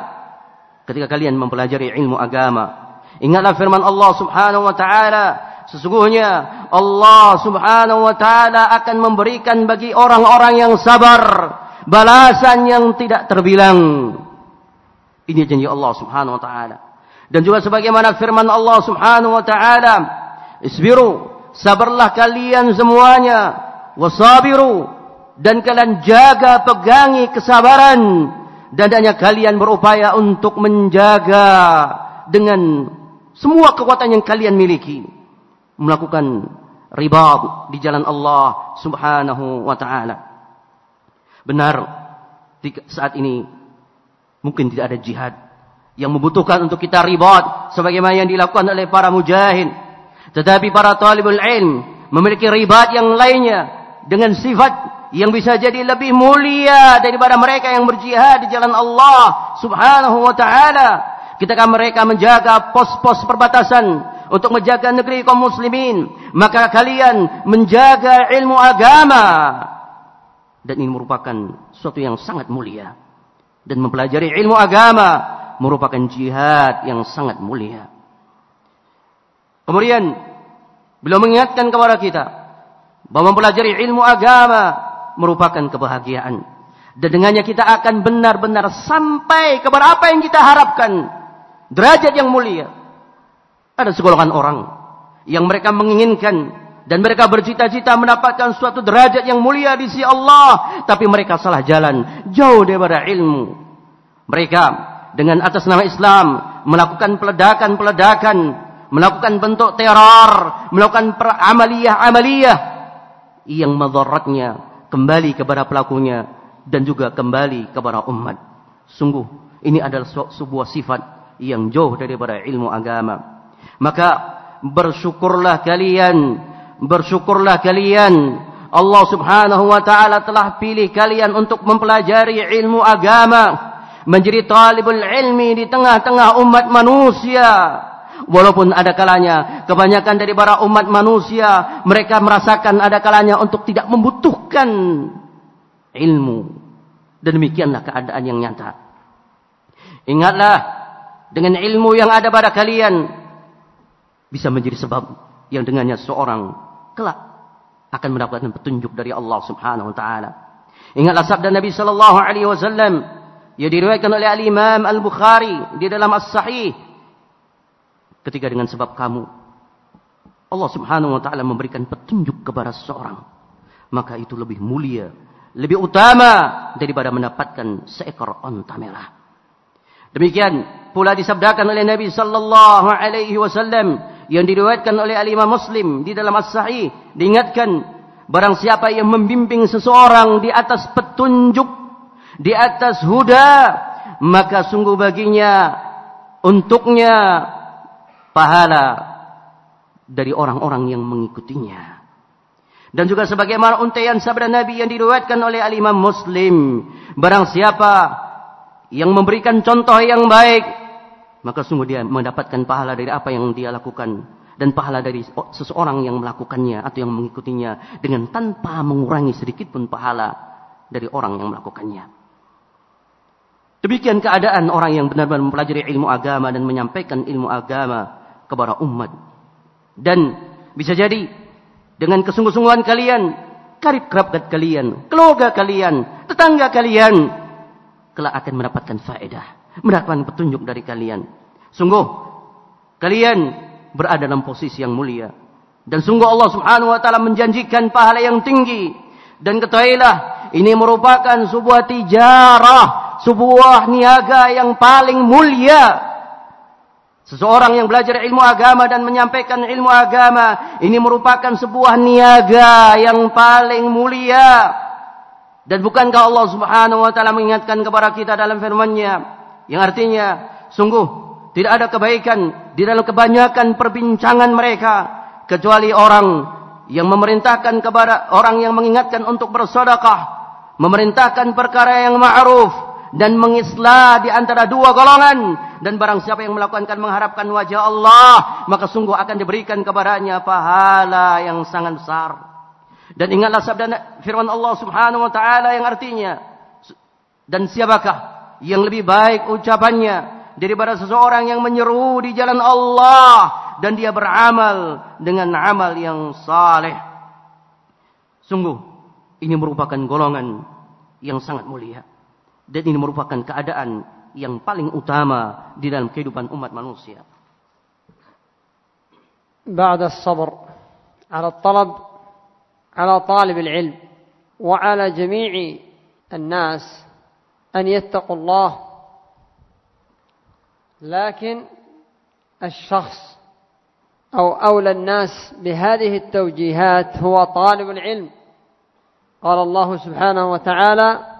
ketika kalian mempelajari ilmu agama. Ingatlah firman Allah Subhanahu wa taala, sesungguhnya Allah Subhanahu wa taala akan memberikan bagi orang-orang yang sabar balasan yang tidak terbilang. Ini janji Allah Subhanahu wa taala. Dan juga sebagaimana firman Allah Subhanahu wa taala, "Isbiru, sabarlah kalian semuanya, wasabiru dan kalian jaga pegangi kesabaran dan hanya kalian berupaya untuk menjaga dengan semua kekuatan yang kalian miliki melakukan riba di jalan Allah Subhanahu wa taala. Benar saat ini mungkin tidak ada jihad yang membutuhkan untuk kita ribat sebagaimana yang dilakukan oleh para mujahid. Tetapi para talibul ilm memiliki ribat yang lainnya dengan sifat yang bisa jadi lebih mulia daripada mereka yang berjihad di jalan Allah Subhanahu wa taala. Ketika mereka menjaga pos-pos perbatasan untuk menjaga negeri kaum muslimin, maka kalian menjaga ilmu agama. Dan ini merupakan sesuatu yang sangat mulia. Dan mempelajari ilmu agama merupakan jihad yang sangat mulia. Kemudian beliau mengingatkan kepada kita bahwa mempelajari ilmu agama merupakan kebahagiaan. Dan dengannya kita akan benar-benar sampai kepada apa yang kita harapkan. Derajat yang mulia. Ada segolongan orang yang mereka menginginkan dan mereka bercita-cita mendapatkan suatu derajat yang mulia di sisi Allah, tapi mereka salah jalan, jauh daripada ilmu. Mereka dengan atas nama Islam melakukan peledakan-peledakan, melakukan bentuk teror, melakukan amaliyah-amaliyah yang madaratnya kembali kepada pelakunya dan juga kembali kepada umat. Sungguh ini adalah sebuah sifat yang jauh daripada ilmu agama. Maka bersyukurlah kalian, bersyukurlah kalian. Allah Subhanahu wa taala telah pilih kalian untuk mempelajari ilmu agama, menjadi talibul ilmi di tengah-tengah umat manusia. Walaupun ada kalanya kebanyakan dari para umat manusia mereka merasakan ada kalanya untuk tidak membutuhkan ilmu. Dan demikianlah keadaan yang nyata. Ingatlah dengan ilmu yang ada pada kalian bisa menjadi sebab yang dengannya seorang kelak akan mendapatkan petunjuk dari Allah Subhanahu wa taala. Ingatlah sabda Nabi sallallahu alaihi wasallam yang diriwayatkan oleh Al-Imam Al-Bukhari di dalam As-Sahih ketika dengan sebab kamu Allah Subhanahu wa taala memberikan petunjuk kepada seseorang maka itu lebih mulia lebih utama daripada mendapatkan seekor onta merah. Demikian pula disabdakan oleh Nabi sallallahu alaihi wasallam yang diriwayatkan oleh Al-Imam Muslim di dalam As-Sahih diingatkan barang siapa yang membimbing seseorang di atas petunjuk di atas huda maka sungguh baginya untuknya pahala dari orang-orang yang mengikutinya. Dan juga sebagaimana untaian sabda Nabi yang diriwayatkan oleh al-Imam Muslim, barang siapa yang memberikan contoh yang baik, maka sungguh dia mendapatkan pahala dari apa yang dia lakukan dan pahala dari seseorang yang melakukannya atau yang mengikutinya dengan tanpa mengurangi sedikit pun pahala dari orang yang melakukannya. Demikian keadaan orang yang benar-benar mempelajari ilmu agama dan menyampaikan ilmu agama kepada umat. Dan bisa jadi dengan kesungguh-sungguhan kalian, karib kerabat kalian, keluarga kalian, tetangga kalian, kelak akan mendapatkan faedah, mendapatkan petunjuk dari kalian. Sungguh, kalian berada dalam posisi yang mulia. Dan sungguh Allah subhanahu wa ta'ala menjanjikan pahala yang tinggi. Dan ketahuilah, ini merupakan sebuah tijarah, sebuah niaga yang paling mulia Seseorang yang belajar ilmu agama dan menyampaikan ilmu agama ini merupakan sebuah niaga yang paling mulia. Dan bukankah Allah Subhanahu wa taala mengingatkan kepada kita dalam firman-Nya yang artinya sungguh tidak ada kebaikan di dalam kebanyakan perbincangan mereka kecuali orang yang memerintahkan kepada orang yang mengingatkan untuk bersedekah, memerintahkan perkara yang ma'ruf dan mengislah di antara dua golongan dan barang siapa yang melakukan mengharapkan wajah Allah maka sungguh akan diberikan kepadanya pahala yang sangat besar. Dan ingatlah sabda firman Allah Subhanahu wa taala yang artinya dan siapakah yang lebih baik ucapannya daripada seseorang yang menyeru di jalan Allah dan dia beramal dengan amal yang saleh? Sungguh ini merupakan golongan yang sangat mulia. Dan ini merupakan keadaan yang paling utama di dalam kehidupan umat manusia. بعد الصبر على الطلب على طالب العلم وعلى جميع الناس أن يتقوا الله لكن الشخص أو أولى الناس بهذه التوجيهات هو طالب العلم قال الله سبحانه وتعالى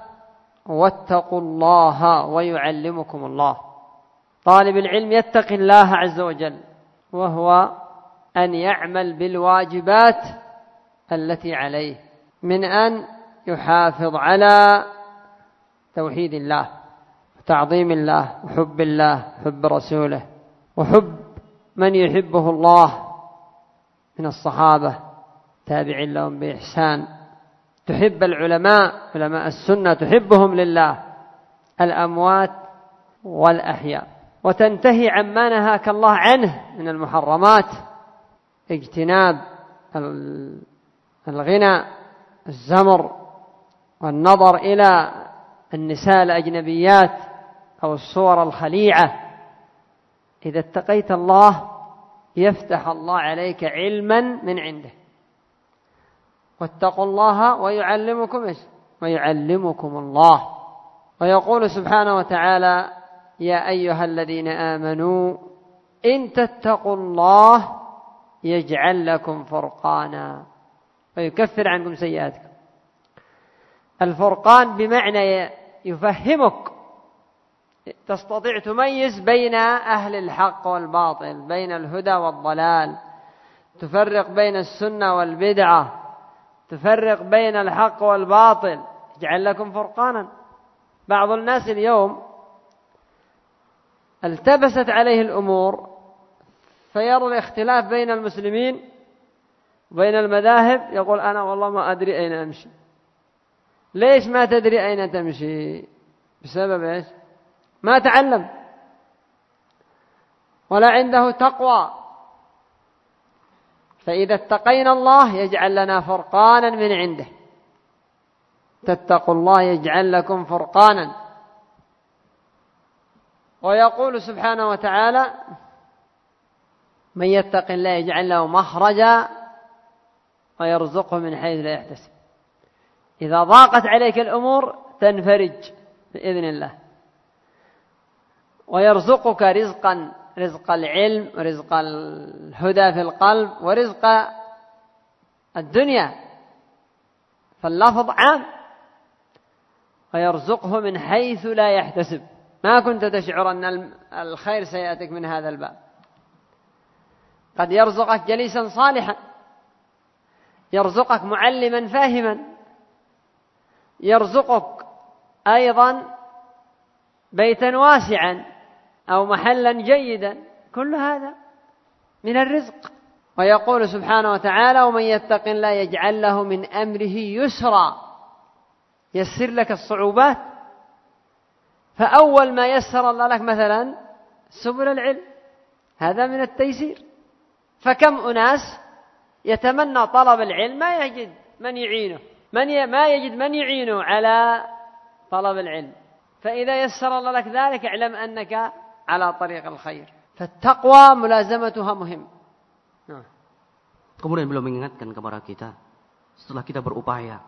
واتقوا الله ويعلمكم الله. طالب العلم يتقي الله عز وجل وهو أن يعمل بالواجبات التي عليه من أن يحافظ على توحيد الله وتعظيم الله وحب الله حب رسوله وحب من يحبه الله من الصحابة تابعين لهم بإحسان. تحب العلماء علماء السنة تحبهم لله. الأموات والأحياء. وتنتهي عما نهاك الله عنه من المحرمات. اجتناب الغنى الزمر والنظر إلى النساء الأجنبيات أو الصور الخليعة. إذا اتقيت الله يفتح الله عليك علما من عنده. واتقوا الله ويعلمكم إيش؟ ويعلمكم الله. ويقول سبحانه وتعالى يا أيها الذين آمنوا إن تتقوا الله يجعل لكم فرقانا. ويكفر عنكم سيئاتكم. الفرقان بمعنى يفهمك. تستطيع تميز بين أهل الحق والباطل بين الهدى والضلال. تفرق بين السنة والبدعة. تفرق بين الحق والباطل. اجعل لكم فرقانا. بعض الناس اليوم التبست عليه الأمور فيرى الاختلاف بين المسلمين وبين المذاهب. يقول أنا والله ما أدري أين أمشي. ليش ما تدري أين تمشي؟ بسبب إيش؟ ما تعلم. ولا عنده تقوى. فإذا اتقينا الله يجعل لنا فرقانا من عنده. تتقوا الله يجعل لكم فرقانا. ويقول سبحانه وتعالى من يتق الله يجعل له مخرجا ويرزقه من حيث لا يحتسب. إذا ضاقت عليك الأمور تنفرج بإذن الله. ويرزقك رزقا. رزق العلم ورزق الهدى في القلب ورزق الدنيا. فاللفظ عام ويرزقه من حيث لا يحتسب. ما كنت تشعر أن الخير سيأتيك من هذا الباب. قد يرزقك جليسا صالحا. يرزقك معلما فاهما. يرزقك أيضا بيتا واسعا. أو محلا جيدا. كل هذا من الرزق. ويقول سبحانه وتعالى ومن يتق الله يجعل له من أمره يسرا. يسر لك الصعوبات. فأول ما يسر الله لك مثلا سبل العلم. هذا من التيسير. فكم أناس يتمنى طلب العلم ما يجد من يعينه. من ما يجد من يعينه على طلب العلم. فإذا يسر الله لك ذلك اعلم أنك على طريق الخير فالتقوى ملازمتها مهم Kemudian beliau mengingatkan kepada kita setelah kita berupaya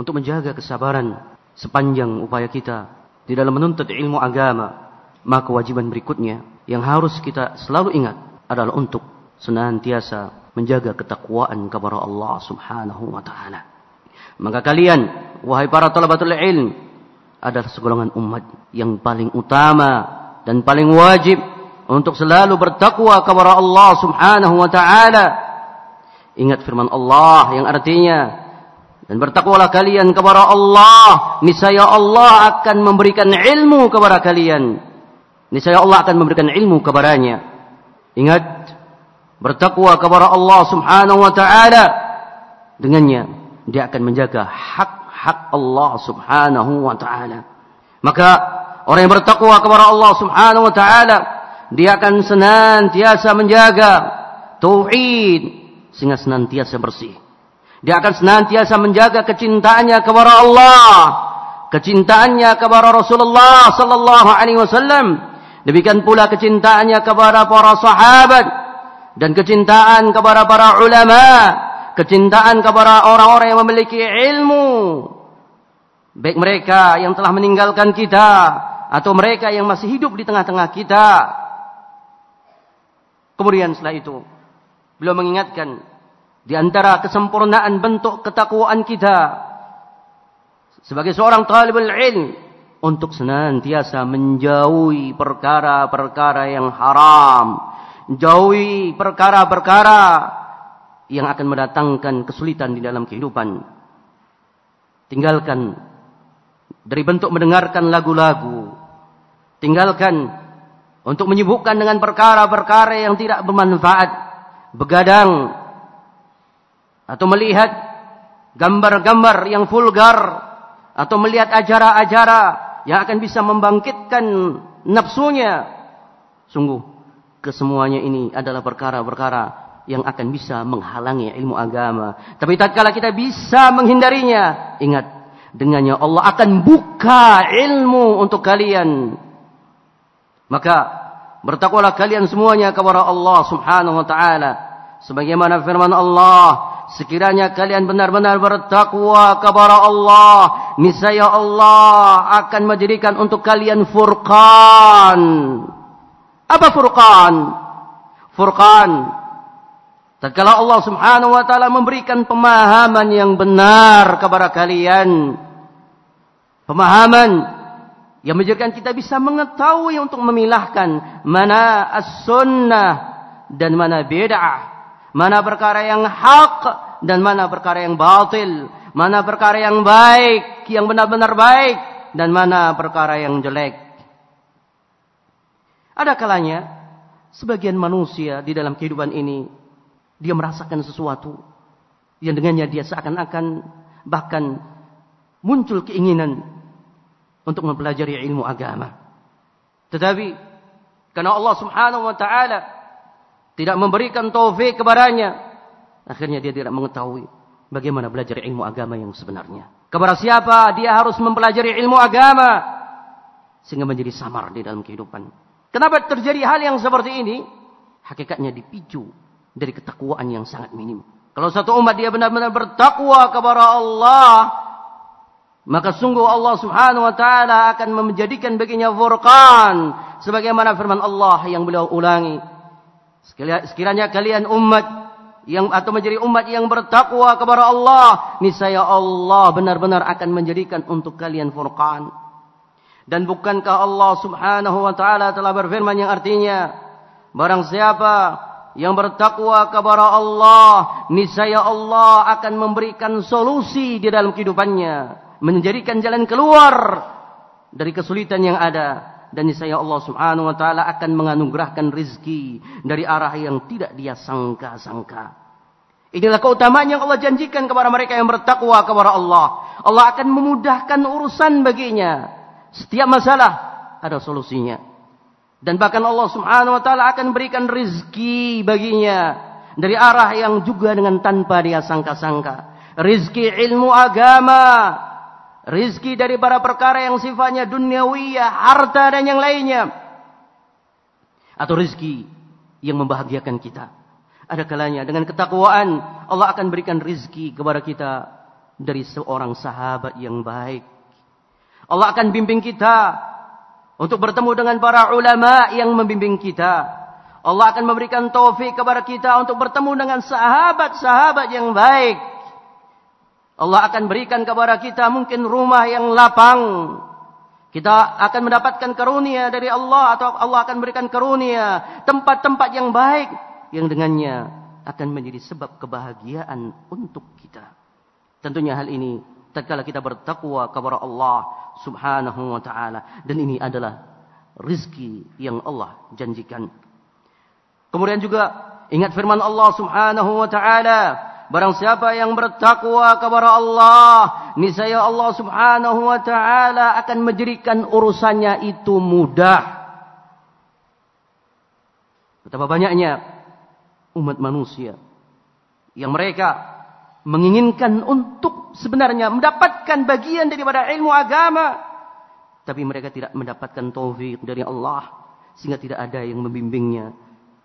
untuk menjaga kesabaran sepanjang upaya kita di dalam menuntut ilmu agama, maka kewajiban berikutnya yang harus kita selalu ingat adalah untuk senantiasa menjaga ketakwaan kepada Allah Subhanahu wa taala. Maka kalian wahai para talabatul ilm adalah segolongan umat yang paling utama dan paling wajib untuk selalu bertakwa kepada Allah Subhanahu wa taala. Ingat firman Allah yang artinya dan bertakwalah kalian kepada Allah, niscaya Allah akan memberikan ilmu kepada kalian. Niscaya Allah akan memberikan ilmu kepadanya. Ingat bertakwa kepada Allah Subhanahu wa taala dengannya dia akan menjaga hak-hak Allah Subhanahu wa taala. Maka Orang yang bertakwa kepada Allah Subhanahu wa taala, dia akan senantiasa menjaga tauhid sehingga senantiasa bersih. Dia akan senantiasa menjaga kecintaannya kepada Allah, kecintaannya kepada Rasulullah sallallahu alaihi wasallam. Demikian pula kecintaannya kepada para sahabat dan kecintaan kepada para ulama, kecintaan kepada orang-orang yang memiliki ilmu. Baik mereka yang telah meninggalkan kita atau mereka yang masih hidup di tengah-tengah kita. Kemudian setelah itu, beliau mengingatkan di antara kesempurnaan bentuk ketakwaan kita sebagai seorang talibul ilm untuk senantiasa menjauhi perkara-perkara yang haram, jauhi perkara-perkara yang akan mendatangkan kesulitan di dalam kehidupan. Tinggalkan dari bentuk mendengarkan lagu-lagu. Tinggalkan untuk menyibukkan dengan perkara-perkara yang tidak bermanfaat. Begadang atau melihat gambar-gambar yang vulgar atau melihat acara-acara yang akan bisa membangkitkan nafsunya. Sungguh kesemuanya ini adalah perkara-perkara yang akan bisa menghalangi ilmu agama. Tapi tatkala kita bisa menghindarinya, ingat dengannya Allah akan buka ilmu untuk kalian. Maka bertakwalah kalian semuanya kepada Allah Subhanahu wa taala. Sebagaimana firman Allah, sekiranya kalian benar-benar bertakwa kepada Allah, niscaya Allah akan menjadikan untuk kalian furqan. Apa furqan? Furqan Tatkala Allah Subhanahu wa taala memberikan pemahaman yang benar kepada kalian, pemahaman yang menjadikan kita bisa mengetahui untuk memilahkan mana as-sunnah dan mana bid'ah, mana perkara yang hak dan mana perkara yang batil, mana perkara yang baik, yang benar-benar baik dan mana perkara yang jelek. Ada kalanya sebagian manusia di dalam kehidupan ini dia merasakan sesuatu yang dengannya dia seakan-akan bahkan muncul keinginan untuk mempelajari ilmu agama. Tetapi karena Allah Subhanahu wa taala tidak memberikan taufik kepadanya, akhirnya dia tidak mengetahui bagaimana belajar ilmu agama yang sebenarnya. Kepada siapa dia harus mempelajari ilmu agama sehingga menjadi samar di dalam kehidupan. Kenapa terjadi hal yang seperti ini? Hakikatnya dipicu dari ketakwaan yang sangat minim. Kalau satu umat dia benar-benar bertakwa kepada Allah, maka sungguh Allah Subhanahu wa taala akan menjadikan baginya furqan sebagaimana firman Allah yang beliau ulangi. Sekiranya kalian umat yang atau menjadi umat yang bertakwa kepada Allah, niscaya Allah benar-benar akan menjadikan untuk kalian furqan. Dan bukankah Allah Subhanahu wa taala telah berfirman yang artinya barang siapa yang bertakwa kepada Allah, niscaya Allah akan memberikan solusi di dalam kehidupannya, menjadikan jalan keluar dari kesulitan yang ada dan niscaya Allah Subhanahu wa taala akan menganugerahkan rizki dari arah yang tidak dia sangka-sangka. Inilah keutamaan yang Allah janjikan kepada mereka yang bertakwa kepada Allah. Allah akan memudahkan urusan baginya. Setiap masalah ada solusinya. Dan bahkan Allah subhanahu wa ta'ala akan berikan rizki baginya. Dari arah yang juga dengan tanpa dia sangka-sangka. Rizki ilmu agama. Rizki dari para perkara yang sifatnya duniawiyah, harta dan yang lainnya. Atau rizki yang membahagiakan kita. Ada kalanya dengan ketakwaan Allah akan berikan rizki kepada kita dari seorang sahabat yang baik. Allah akan bimbing kita untuk bertemu dengan para ulama yang membimbing kita. Allah akan memberikan taufik kepada kita untuk bertemu dengan sahabat-sahabat yang baik. Allah akan berikan kepada kita mungkin rumah yang lapang. Kita akan mendapatkan karunia dari Allah atau Allah akan berikan karunia tempat-tempat yang baik yang dengannya akan menjadi sebab kebahagiaan untuk kita. Tentunya hal ini tatkala kita bertakwa kepada Allah Subhanahu wa taala dan ini adalah rizki yang Allah janjikan. Kemudian juga ingat firman Allah Subhanahu wa taala, barang siapa yang bertakwa kepada Allah, niscaya Allah Subhanahu wa taala akan menjadikan urusannya itu mudah. Betapa banyaknya umat manusia yang mereka menginginkan untuk sebenarnya mendapatkan bagian daripada ilmu agama tapi mereka tidak mendapatkan taufik dari Allah sehingga tidak ada yang membimbingnya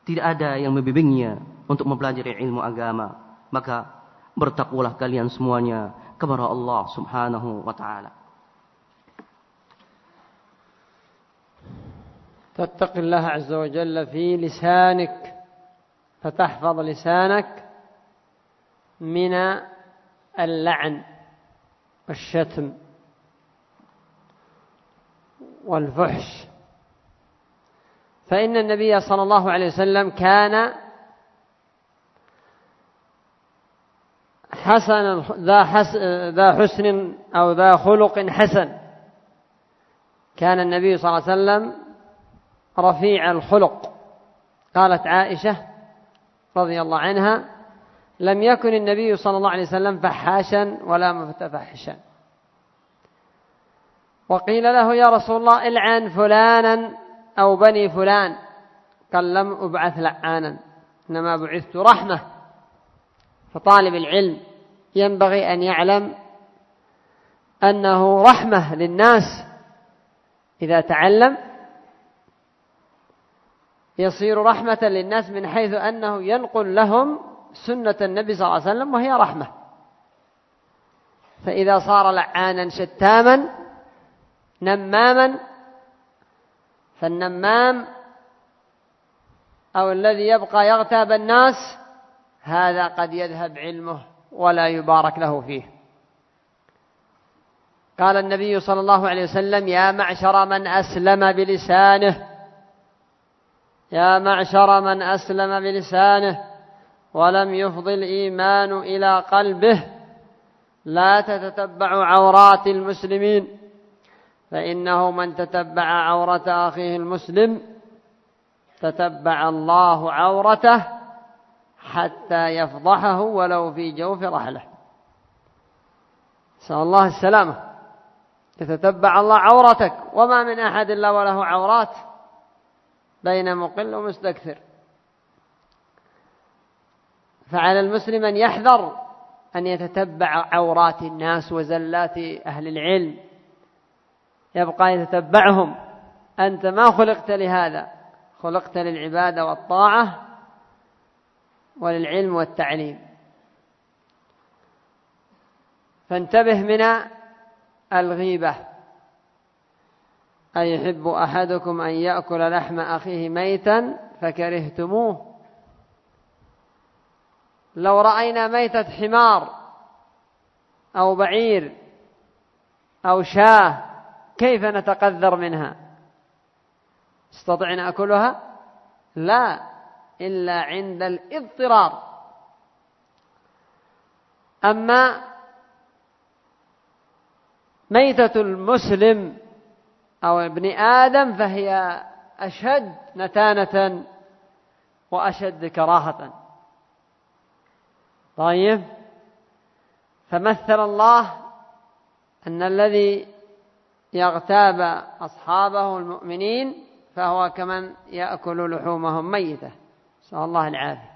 tidak ada yang membimbingnya untuk mempelajari ilmu agama maka bertakwalah kalian semuanya kepada Allah Subhanahu wa taala. تتقي الله عز وجل في لسانك فتحفظ لسانك من اللعن والشتم والفحش فإن النبي صلى الله عليه وسلم كان حسن ذا ذا حسن أو ذا خلق حسن. كان النبي صلى الله عليه وسلم رفيع الخلق. قالت عائشة رضي الله عنها لم يكن النبي صلى الله عليه وسلم فحاشا ولا متفحشا. وقيل له يا رسول الله العن فلانا أو بني فلان. قال لم أبعث لعانا إنما بعثت رحمة. فطالب العلم ينبغي أن يعلم أنه رحمة للناس إذا تعلم يصير رحمة للناس من حيث أنه ينقل لهم سنة النبي صلى الله عليه وسلم وهي رحمة. فإذا صار لعانا شتاما نماما فالنمام أو الذي يبقى يغتاب الناس هذا قد يذهب علمه ولا يبارك له فيه. قال النبي صلى الله عليه وسلم يا معشر من أسلم بلسانه يا معشر من أسلم بلسانه ولم يفض الإيمان إلى قلبه لا تتتبعوا عورات المسلمين فإنه من تتبع عورة أخيه المسلم تتبع الله عورته حتى يفضحه ولو في جوف رحله. نسأل الله السلامة. يتتبع الله عورتك. وما من أحد إلا وله عورات. بين مقل ومستكثر. فعلى المسلم أن يحذر أن يتتبع عورات الناس وزلات أهل العلم. يبقى يتتبعهم. أنت ما خلقت لهذا. خلقت للعبادة والطاعة وللعلم والتعليم. فانتبه من الغيبة. أيحب أحدكم أن يأكل لحم أخيه ميتا فكرهتموه؟ لو رأينا ميتة حمار أو بعير أو شاة كيف نتقذر منها؟ استطع أن أكلها؟ لا. إلا عند الاضطرار. أما ميتة المسلم أو ابن آدم فهي أشد نتانة وأشد كراهة. طيب فمثل الله أن الذي يغتاب أصحابه المؤمنين فهو كمن يأكل لحومهم ميتة. نسأل الله العافية.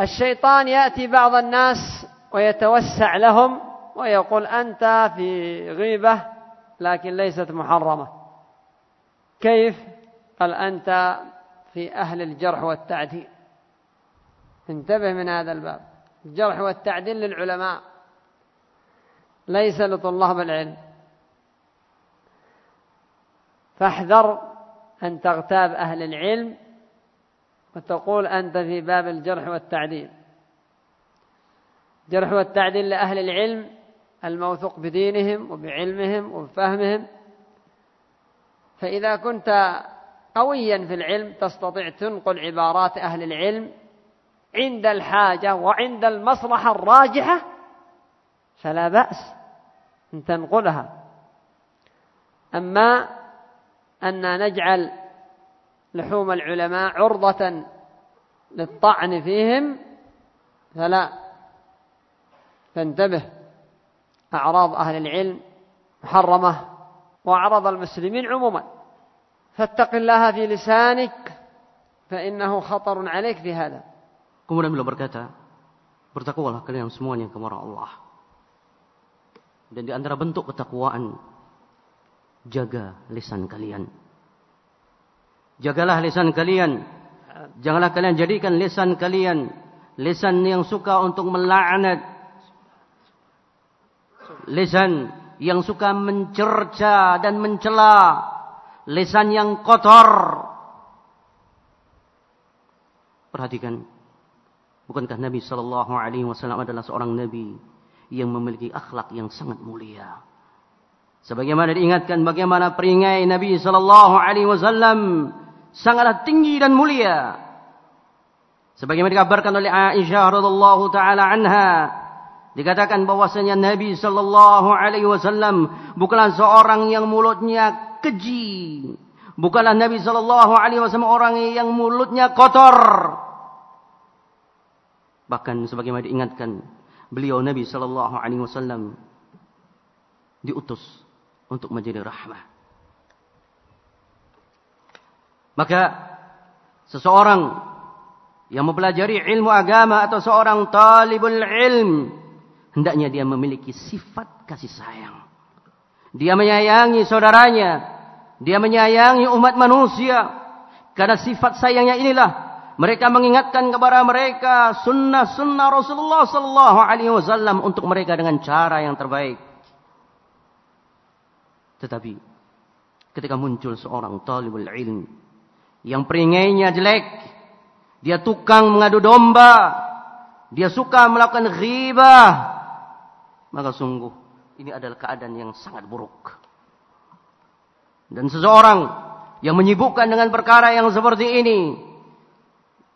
الشيطان يأتي بعض الناس ويتوسع لهم ويقول أنت في غيبة لكن ليست محرمة. كيف؟ قال أنت في أهل الجرح والتعديل. انتبه من هذا الباب. الجرح والتعديل للعلماء. ليس لطلاب العلم. فاحذر أن تغتاب أهل العلم وتقول أنت في باب الجرح والتعديل. جرح والتعديل لأهل العلم الموثوق بدينهم وبعلمهم وبفهمهم. فإذا كنت قويا في العلم تستطيع تنقل عبارات أهل العلم عند الحاجة وعند المصلحة الراجحة فلا بأس أن تنقلها. أما أن نجعل لحوم العلماء عرضة للطعن فيهم فلا فانتبه أعراض أهل العلم محرمة وأعراض المسلمين عموما فاتق الله في لسانك فإنه خطر عليك في هذا Kemudian beliau berkata, bertakwalah kalian semuanya kepada Allah. Dan di antara bentuk ketakwaan, jaga lisan kalian. Jagalah lisan kalian. Janganlah kalian jadikan lisan kalian lisan yang suka untuk melaknat. Lisan yang suka mencerca dan mencela. Lisan yang kotor. Perhatikan Bukankah Nabi Shallallahu Alaihi Wasallam adalah seorang Nabi yang memiliki akhlak yang sangat mulia? Sebagaimana diingatkan bagaimana peringai Nabi Shallallahu Alaihi Wasallam sangatlah tinggi dan mulia. Sebagaimana dikabarkan oleh Aisyah radhiallahu taala anha, dikatakan bahwasanya Nabi Shallallahu Alaihi Wasallam bukanlah seorang yang mulutnya keji, bukanlah Nabi Shallallahu Alaihi Wasallam orang yang mulutnya kotor. Bahkan sebagaimana diingatkan beliau Nabi sallallahu alaihi wasallam diutus untuk menjadi rahmah. Maka seseorang yang mempelajari ilmu agama atau seorang talibul ilm hendaknya dia memiliki sifat kasih sayang. Dia menyayangi saudaranya, dia menyayangi umat manusia karena sifat sayangnya inilah mereka mengingatkan kepada mereka sunnah-sunnah Rasulullah sallallahu alaihi wasallam untuk mereka dengan cara yang terbaik. Tetapi ketika muncul seorang talibul ilm yang peringainya jelek, dia tukang mengadu domba. Dia suka melakukan ghibah. Maka sungguh ini adalah keadaan yang sangat buruk. Dan seseorang yang menyibukkan dengan perkara yang seperti ini.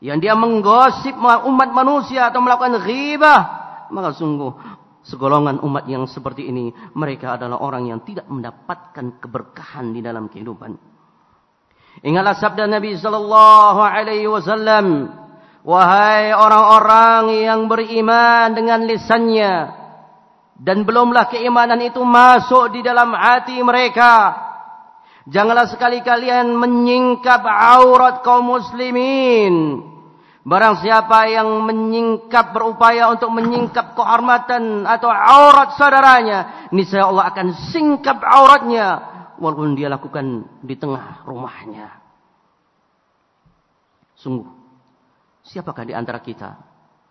Yang dia menggosip umat manusia atau melakukan ghibah. Maka sungguh segolongan umat yang seperti ini. Mereka adalah orang yang tidak mendapatkan keberkahan di dalam kehidupan. Ingatlah sabda Nabi sallallahu alaihi wasallam, wahai orang-orang yang beriman dengan lisannya dan belumlah keimanan itu masuk di dalam hati mereka. Janganlah sekali kalian menyingkap aurat kaum muslimin. Barang siapa yang menyingkap berupaya untuk menyingkap kehormatan atau aurat saudaranya, niscaya Allah akan singkap auratnya walaupun dia lakukan di tengah rumahnya. Sungguh, siapakah di antara kita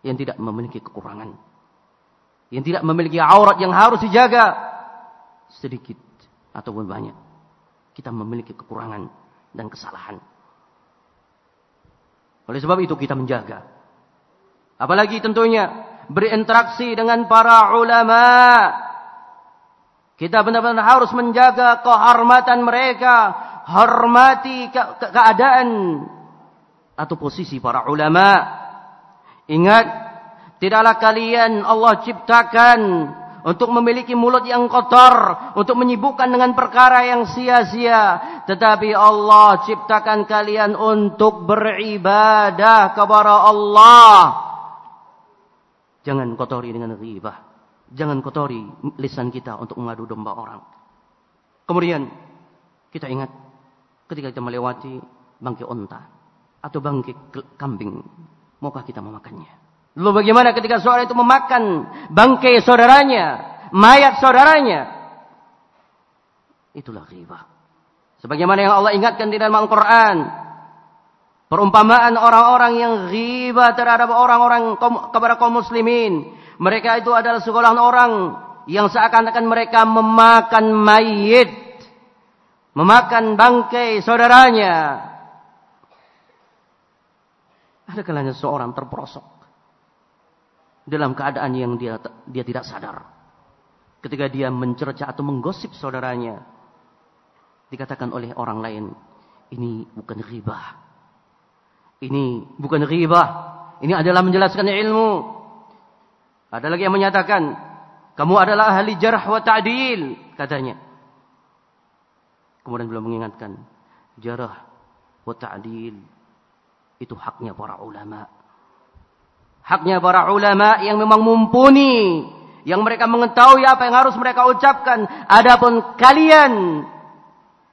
yang tidak memiliki kekurangan? Yang tidak memiliki aurat yang harus dijaga? Sedikit ataupun banyak. Kita memiliki kekurangan dan kesalahan. Oleh sebab itu kita menjaga. Apalagi tentunya berinteraksi dengan para ulama' Kita benar-benar harus menjaga kehormatan mereka, hormati ke ke keadaan atau posisi para ulama. Ingat, tidaklah kalian Allah ciptakan untuk memiliki mulut yang kotor, untuk menyibukkan dengan perkara yang sia-sia, tetapi Allah ciptakan kalian untuk beribadah kepada Allah. Jangan kotori dengan ghibah. Jangan kotori lisan kita untuk mengadu domba orang. Kemudian kita ingat ketika kita melewati bangkai onta atau bangkai kambing, maukah kita memakannya? Lalu bagaimana ketika seorang itu memakan bangkai saudaranya, mayat saudaranya? Itulah ghibah. Sebagaimana yang Allah ingatkan di dalam Al-Quran. Perumpamaan orang-orang yang ghibah terhadap orang-orang kepada kaum muslimin. Mereka itu adalah segolongan orang yang seakan-akan mereka memakan mayit. Memakan bangkai saudaranya. Ada kalanya seorang terperosok. Dalam keadaan yang dia dia tidak sadar. Ketika dia mencerca atau menggosip saudaranya. Dikatakan oleh orang lain. Ini bukan ghibah. Ini bukan ghibah. Ini adalah menjelaskan ilmu. Ada lagi yang menyatakan, kamu adalah ahli jarh wa ta'dil, katanya. Kemudian beliau mengingatkan, jarah wa ta'dil itu haknya para ulama. Haknya para ulama yang memang mumpuni, yang mereka mengetahui apa yang harus mereka ucapkan. Adapun kalian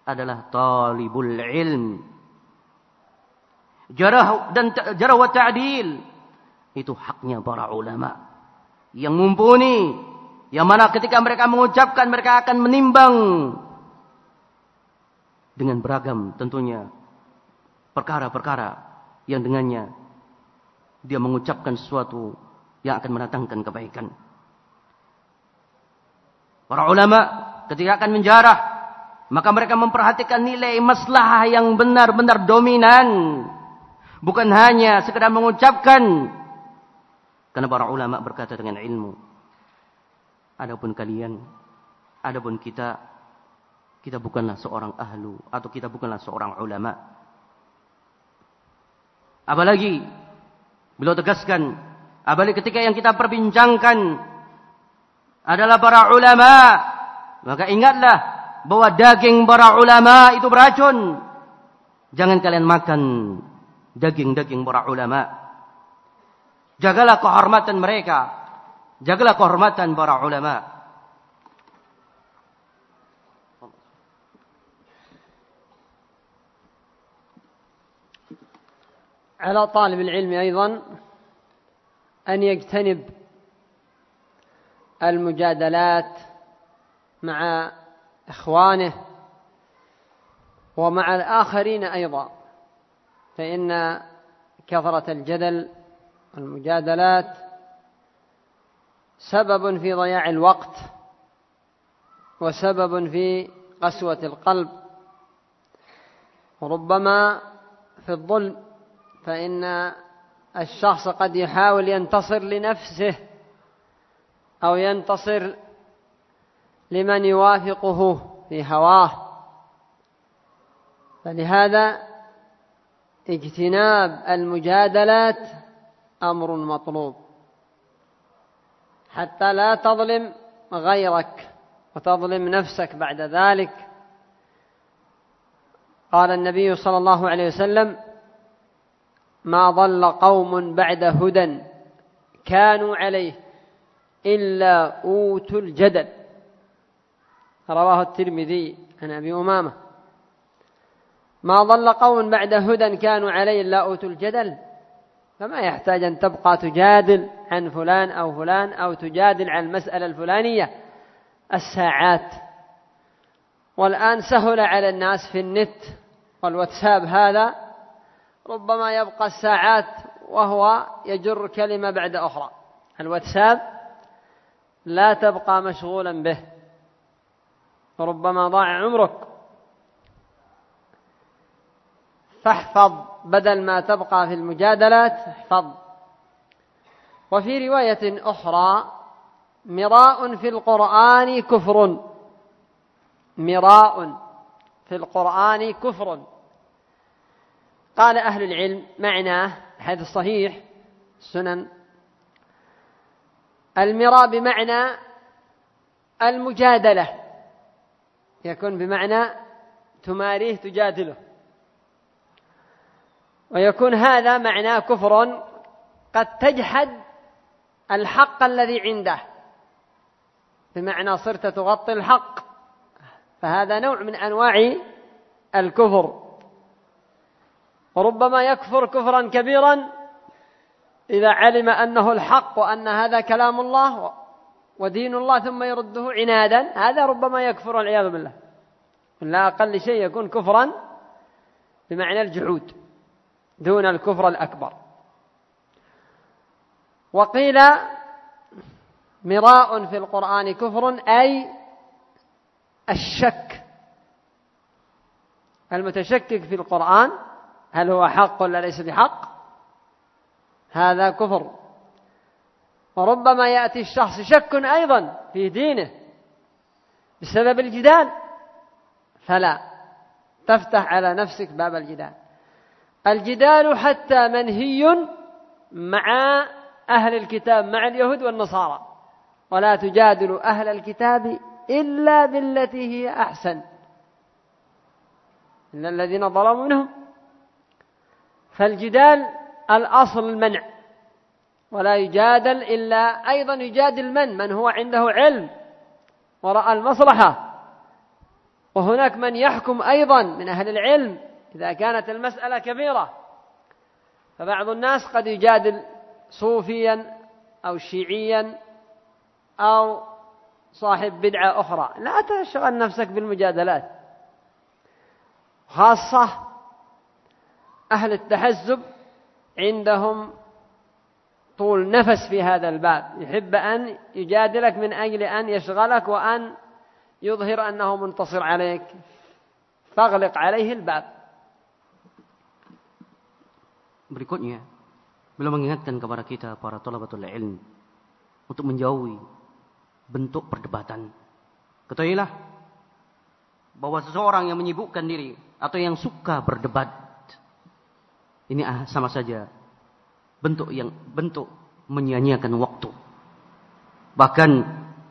adalah talibul ilm. Jarah dan jarah wa ta'dil itu haknya para ulama yang mumpuni yang mana ketika mereka mengucapkan mereka akan menimbang dengan beragam tentunya perkara-perkara yang dengannya dia mengucapkan sesuatu yang akan mendatangkan kebaikan. Para ulama ketika akan menjarah maka mereka memperhatikan nilai maslahah yang benar-benar dominan bukan hanya sekedar mengucapkan karena para ulama berkata dengan ilmu. Adapun kalian, adapun kita, kita bukanlah seorang ahlu atau kita bukanlah seorang ulama. Apalagi beliau tegaskan, apalagi ketika yang kita perbincangkan adalah para ulama, maka ingatlah bahwa daging para ulama itu beracun. Jangan kalian makan daging-daging para ulama. Jagalah kehormatan mereka. Jagalah kehormatan para ulama. على طالب العلم أيضا أن يجتنب المجادلات مع إخوانه ومع الآخرين أيضا فإن كثرة الجدل والمجادلات سبب في ضياع الوقت وسبب في قسوة القلب. وربما في الظلم فإن الشخص قد يحاول ينتصر لنفسه أو ينتصر لمن يوافقه في هواه. فلهذا اجتناب المجادلات أمر مطلوب. حتى لا تظلم غيرك وتظلم نفسك بعد ذلك. قال النبي صلى الله عليه وسلم ما ضل قوم بعد هدى كانوا عليه إلا أوتوا الجدل رواه الترمذي عن أبي أمامة. ما ضل قوم بعد هدى كانوا عليه إلا أوتوا الجدل فما يحتاج أن تبقى تجادل عن فلان أو فلان أو تجادل عن المسألة الفلانية. الساعات. والآن سهل على الناس في النت والواتساب هذا. ربما يبقى الساعات وهو يجر كلمة بعد أخرى. الواتساب لا تبقى مشغولا به. وربما ضاع عمرك. فاحفظ بدل ما تبقى في المجادلات احفظ. وفي رواية أخرى مراء في القرآن كفر. مراء في القرآن كفر. قال أهل العلم معناه حيث الصحيح السنن المراء بمعنى المجادلة. يكون بمعنى تماريه تجادله. ويكون هذا معناه كفر قد تجحد الحق الذي عنده. بمعنى صرت تغطي الحق. فهذا نوع من أنواع الكفر. وربما يكفر كفرا كبيرا إذا علم أنه الحق وأن هذا كلام الله ودين الله ثم يرده عنادا. هذا ربما يكفر والعياذ بالله. لا أقل شيء يكون كفرا بمعنى الجحود. دون الكفر الأكبر. وقيل مراء في القرآن كفر أي الشك. المتشكك في القرآن هل هو حق ولا ليس بحق؟ هذا كفر. وربما يأتي الشخص شك أيضا في دينه بسبب الجدال. فلا تفتح على نفسك باب الجدال. الجدال حتى منهي مع أهل الكتاب مع اليهود والنصارى. ولا تجادل أهل الكتاب إلا بالتي هي أحسن. إلا الذين ظلموا منهم. فالجدال الأصل المنع. ولا يجادل إلا أيضا يجادل من؟ من هو عنده علم ورأى المصلحة. وهناك من يحكم أيضا من أهل العلم. إذا كانت المسألة كبيرة فبعض الناس قد يجادل صوفيا أو شيعيا أو صاحب بدعة أخرى. لا تشغل نفسك بالمجادلات. خاصة أهل التحزب عندهم طول نفس في هذا الباب. يحب أن يجادلك من أجل أن يشغلك وأن يظهر أنه منتصر عليك. فاغلق عليه الباب. Berikutnya, beliau mengingatkan kepada kita para talabatul ilm untuk menjauhi bentuk perdebatan. Ketahuilah bahwa seseorang yang menyibukkan diri atau yang suka berdebat ini ah, sama saja bentuk yang bentuk menyia-nyiakan waktu. Bahkan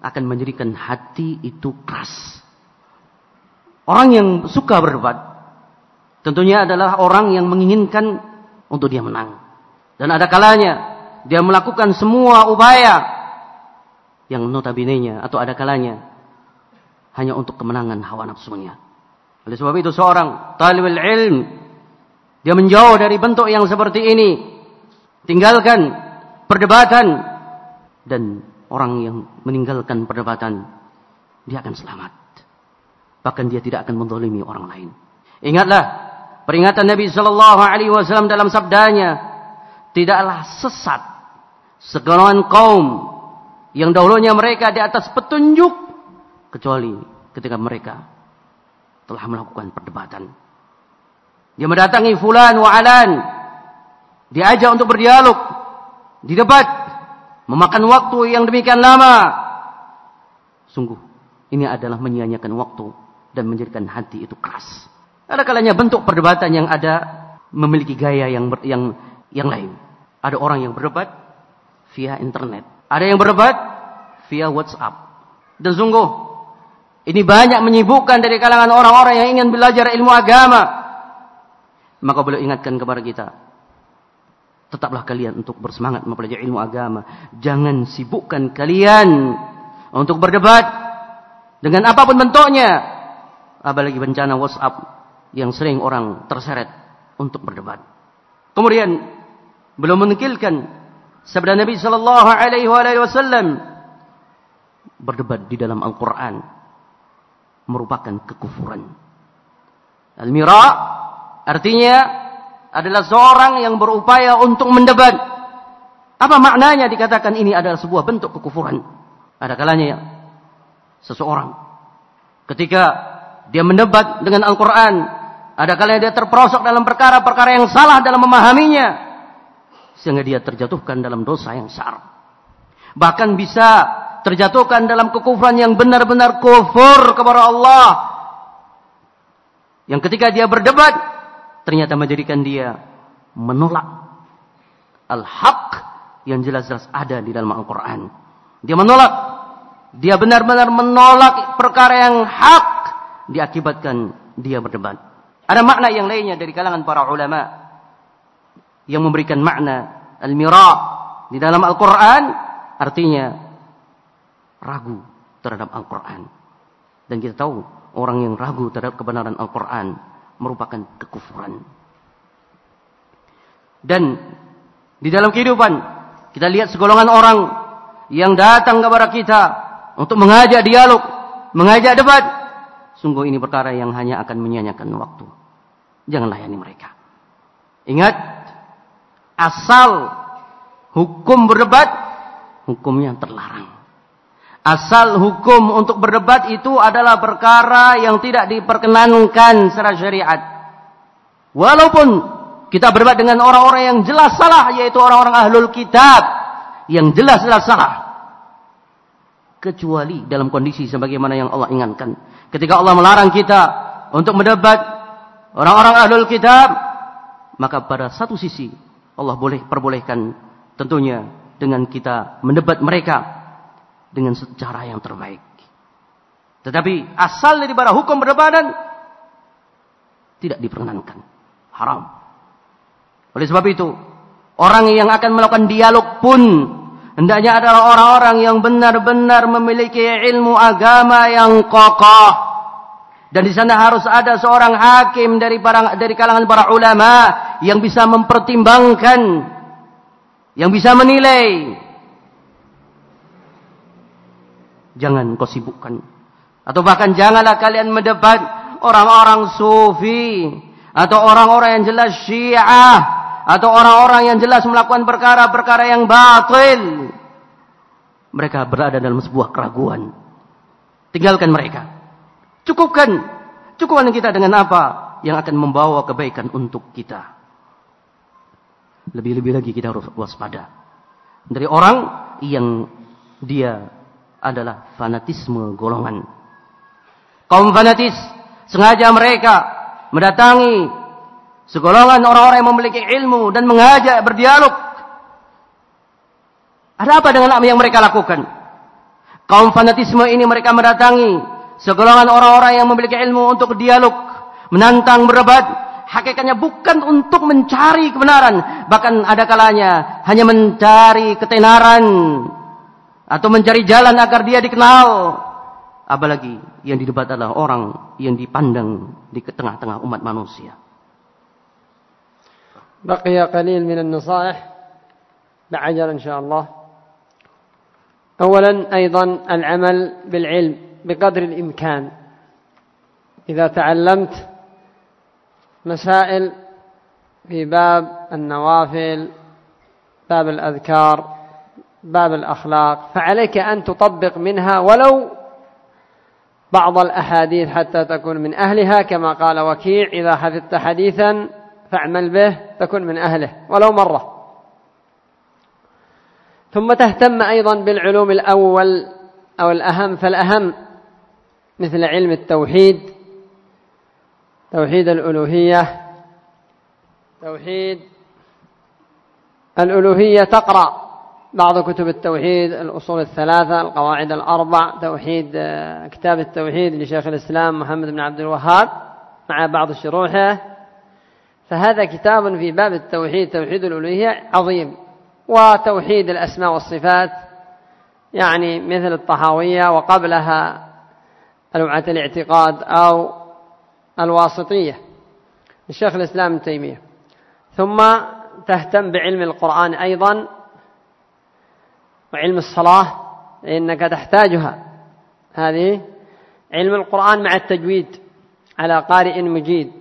akan menjadikan hati itu keras. Orang yang suka berdebat tentunya adalah orang yang menginginkan untuk dia menang. Dan ada kalanya dia melakukan semua upaya yang notabene-nya atau ada kalanya hanya untuk kemenangan hawa nafsunya. Oleh sebab itu seorang talibul ilm Dia menjauh dari bentuk yang seperti ini. Tinggalkan perdebatan dan orang yang meninggalkan perdebatan dia akan selamat. Bahkan dia tidak akan mendolimi orang lain. Ingatlah peringatan Nabi Shallallahu Alaihi Wasallam dalam sabdanya, tidaklah sesat segolongan kaum yang dahulunya mereka di atas petunjuk kecuali ketika mereka telah melakukan perdebatan. Dia mendatangi fulan wa alan, diajak untuk berdialog, didebat, memakan waktu yang demikian lama. Sungguh, ini adalah menyia-nyiakan waktu dan menjadikan hati itu keras. Ada kalanya bentuk perdebatan yang ada memiliki gaya yang ber, yang yang lain. Ada orang yang berdebat via internet. Ada yang berdebat via WhatsApp. Dan sungguh ini banyak menyibukkan dari kalangan orang-orang yang ingin belajar ilmu agama. Maka boleh ingatkan kepada kita. Tetaplah kalian untuk bersemangat mempelajari ilmu agama. Jangan sibukkan kalian untuk berdebat dengan apa pun bentuknya apalagi bencana WhatsApp yang sering orang terseret untuk berdebat. Kemudian belum menukilkan sabda Nabi sallallahu alaihi wasallam berdebat di dalam Al-Qur'an merupakan kekufuran. Al-mira artinya adalah seorang yang berupaya untuk mendebat. Apa maknanya dikatakan ini adalah sebuah bentuk kekufuran? Ada kalanya ya, seseorang ketika dia mendebat dengan Al-Quran. Ada kalanya dia terperosok dalam perkara-perkara yang salah dalam memahaminya. Sehingga dia terjatuhkan dalam dosa yang besar. Bahkan bisa terjatuhkan dalam kekufuran yang benar-benar kufur kepada Allah. Yang ketika dia berdebat, ternyata menjadikan dia menolak al-haq yang jelas-jelas ada di dalam Al-Quran. Dia menolak. Dia benar-benar menolak perkara yang hak diakibatkan dia berdebat. Ada makna yang lainnya dari kalangan para ulama yang memberikan makna al-mira di dalam Al-Qur'an artinya ragu terhadap Al-Qur'an. Dan kita tahu orang yang ragu terhadap kebenaran Al-Qur'an merupakan kekufuran. Dan di dalam kehidupan kita lihat segolongan orang yang datang kepada kita untuk mengajak dialog, mengajak debat, Sungguh ini perkara yang hanya akan menyanyikan waktu. Jangan layani mereka. Ingat, asal hukum berdebat, hukumnya terlarang. Asal hukum untuk berdebat itu adalah perkara yang tidak diperkenankan secara syariat. Walaupun kita berdebat dengan orang-orang yang jelas salah, yaitu orang-orang ahlul kitab, yang jelas-jelas salah. Kecuali dalam kondisi sebagaimana yang Allah ingatkan Ketika Allah melarang kita untuk mendebat orang-orang ahlul kitab, maka pada satu sisi Allah boleh perbolehkan tentunya dengan kita mendebat mereka dengan secara yang terbaik. Tetapi asal dari bara hukum perdebatan tidak diperkenankan. Haram. Oleh sebab itu, orang yang akan melakukan dialog pun Hendaknya adalah orang-orang yang benar-benar memiliki ilmu agama yang kokoh. Dan di sana harus ada seorang hakim dari para, dari kalangan para ulama yang bisa mempertimbangkan, yang bisa menilai. Jangan kau sibukkan. Atau bahkan janganlah kalian mendebat orang-orang sufi atau orang-orang yang jelas syiah atau orang-orang yang jelas melakukan perkara-perkara yang batil. Mereka berada dalam sebuah keraguan. Tinggalkan mereka. Cukupkan. Cukupkan kita dengan apa yang akan membawa kebaikan untuk kita. Lebih-lebih lagi kita harus waspada. Dari orang yang dia adalah fanatisme golongan. Kaum fanatis sengaja mereka mendatangi Segolongan orang-orang yang memiliki ilmu dan mengajak berdialog. Ada apa dengan apa yang mereka lakukan? Kaum fanatisme ini mereka mendatangi segolongan orang-orang yang memiliki ilmu untuk dialog, menantang berdebat. Hakikatnya bukan untuk mencari kebenaran, bahkan ada kalanya hanya mencari ketenaran atau mencari jalan agar dia dikenal. Apalagi yang didebat adalah orang yang dipandang di tengah-tengah umat manusia. بقي قليل من النصائح بعجل إن شاء الله أولا أيضا العمل بالعلم بقدر الإمكان. إذا تعلمت مسائل في باب النوافل باب الأذكار باب الأخلاق فعليك أن تطبق منها ولو بعض الأحاديث حتى تكون من أهلها كما قال وكيع إذا حفظت حديثا فاعمل به تكن من أهله ولو مرة. ثم تهتم أيضا بالعلوم الأول أو الأهم فالأهم مثل علم التوحيد توحيد الألوهية توحيد الألوهية تقرأ بعض كتب التوحيد الأصول الثلاثة القواعد الأربع توحيد آه، كتاب التوحيد لشيخ الإسلام محمد بن عبد الوهاب مع بعض شروحه. فهذا كتاب في باب التوحيد توحيد الألوهية عظيم وتوحيد الأسماء والصفات يعني مثل الطحاوية وقبلها لوعة الاعتقاد أو الواسطية لشيخ الإسلام ابن تيمية. ثم تهتم بعلم القرآن أيضا وعلم الصلاة إنك تحتاجها. هذه علم القرآن مع التجويد على قارئ مجيد.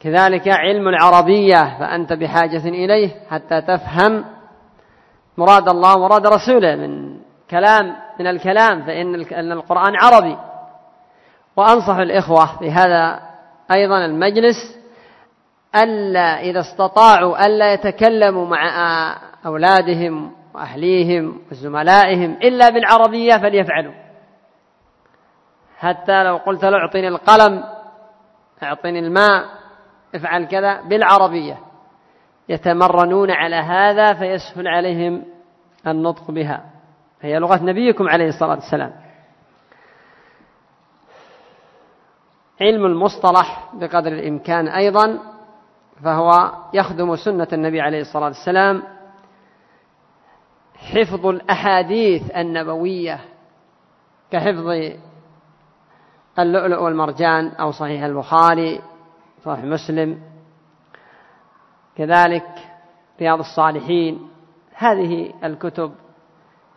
كذلك علم العربية فأنت بحاجة إليه حتى تفهم مراد الله ومراد رسوله. من كلام من الكلام فإن القرآن عربي. وأنصح الإخوة في هذا أيضا المجلس ألا إذا استطاعوا ألا يتكلموا مع أولادهم وأهليهم وزملائهم إلا بالعربية فليفعلوا. حتى لو قلت له اعطني القلم اعطني الماء افعل كذا بالعربية. يتمرنون على هذا فيسهل عليهم النطق بها. هي لغة نبيكم عليه الصلاة والسلام. علم المصطلح بقدر الإمكان أيضا فهو يخدم سنة النبي عليه الصلاة والسلام حفظ الأحاديث النبوية كحفظ اللؤلؤ والمرجان أو صحيح البخاري صحيح مسلم. كذلك رياض الصالحين هذه الكتب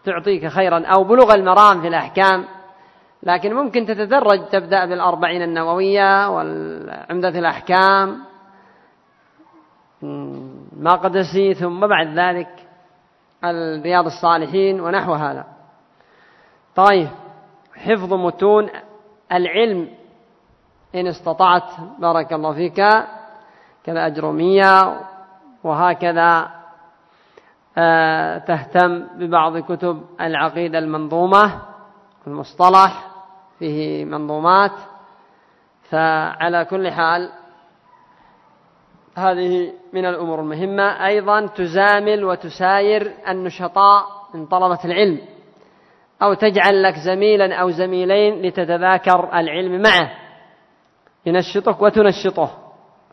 تعطيك خيرا أو بلوغ المرام في الأحكام. لكن ممكن تتدرج تبدأ بالأربعين النووية والعمدة الأحكام مقدسي ثم بعد ذلك الرياض الصالحين ونحو هذا. طيب حفظ متون العلم إن استطعت بارك الله فيك كالأجرومية وهكذا آه، تهتم ببعض كتب العقيدة المنظومة المصطلح فيه منظومات فعلى كل حال هذه من الأمور المهمة. أيضا تزامل وتساير النشطاء من طلبة العلم أو تجعل لك زميلا أو زميلين لتتذاكر العلم معه ينشطك وتنشطه.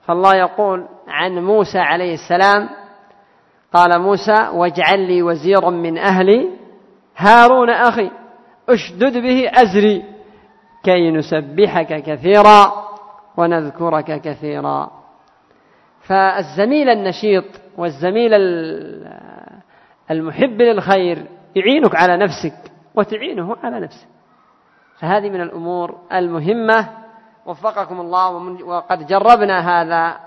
فالله يقول عن موسى عليه السلام قال موسى واجعل لي وزيرا من أهلي هارون أخي أشدد به أزري. كي نسبحك كثيرا ونذكرك كثيرا. فالزميل النشيط والزميل المحب للخير يعينك على نفسك وتعينه على نفسه فهذه من الأمور المهمة. وفقكم الله وقد جربنا هذا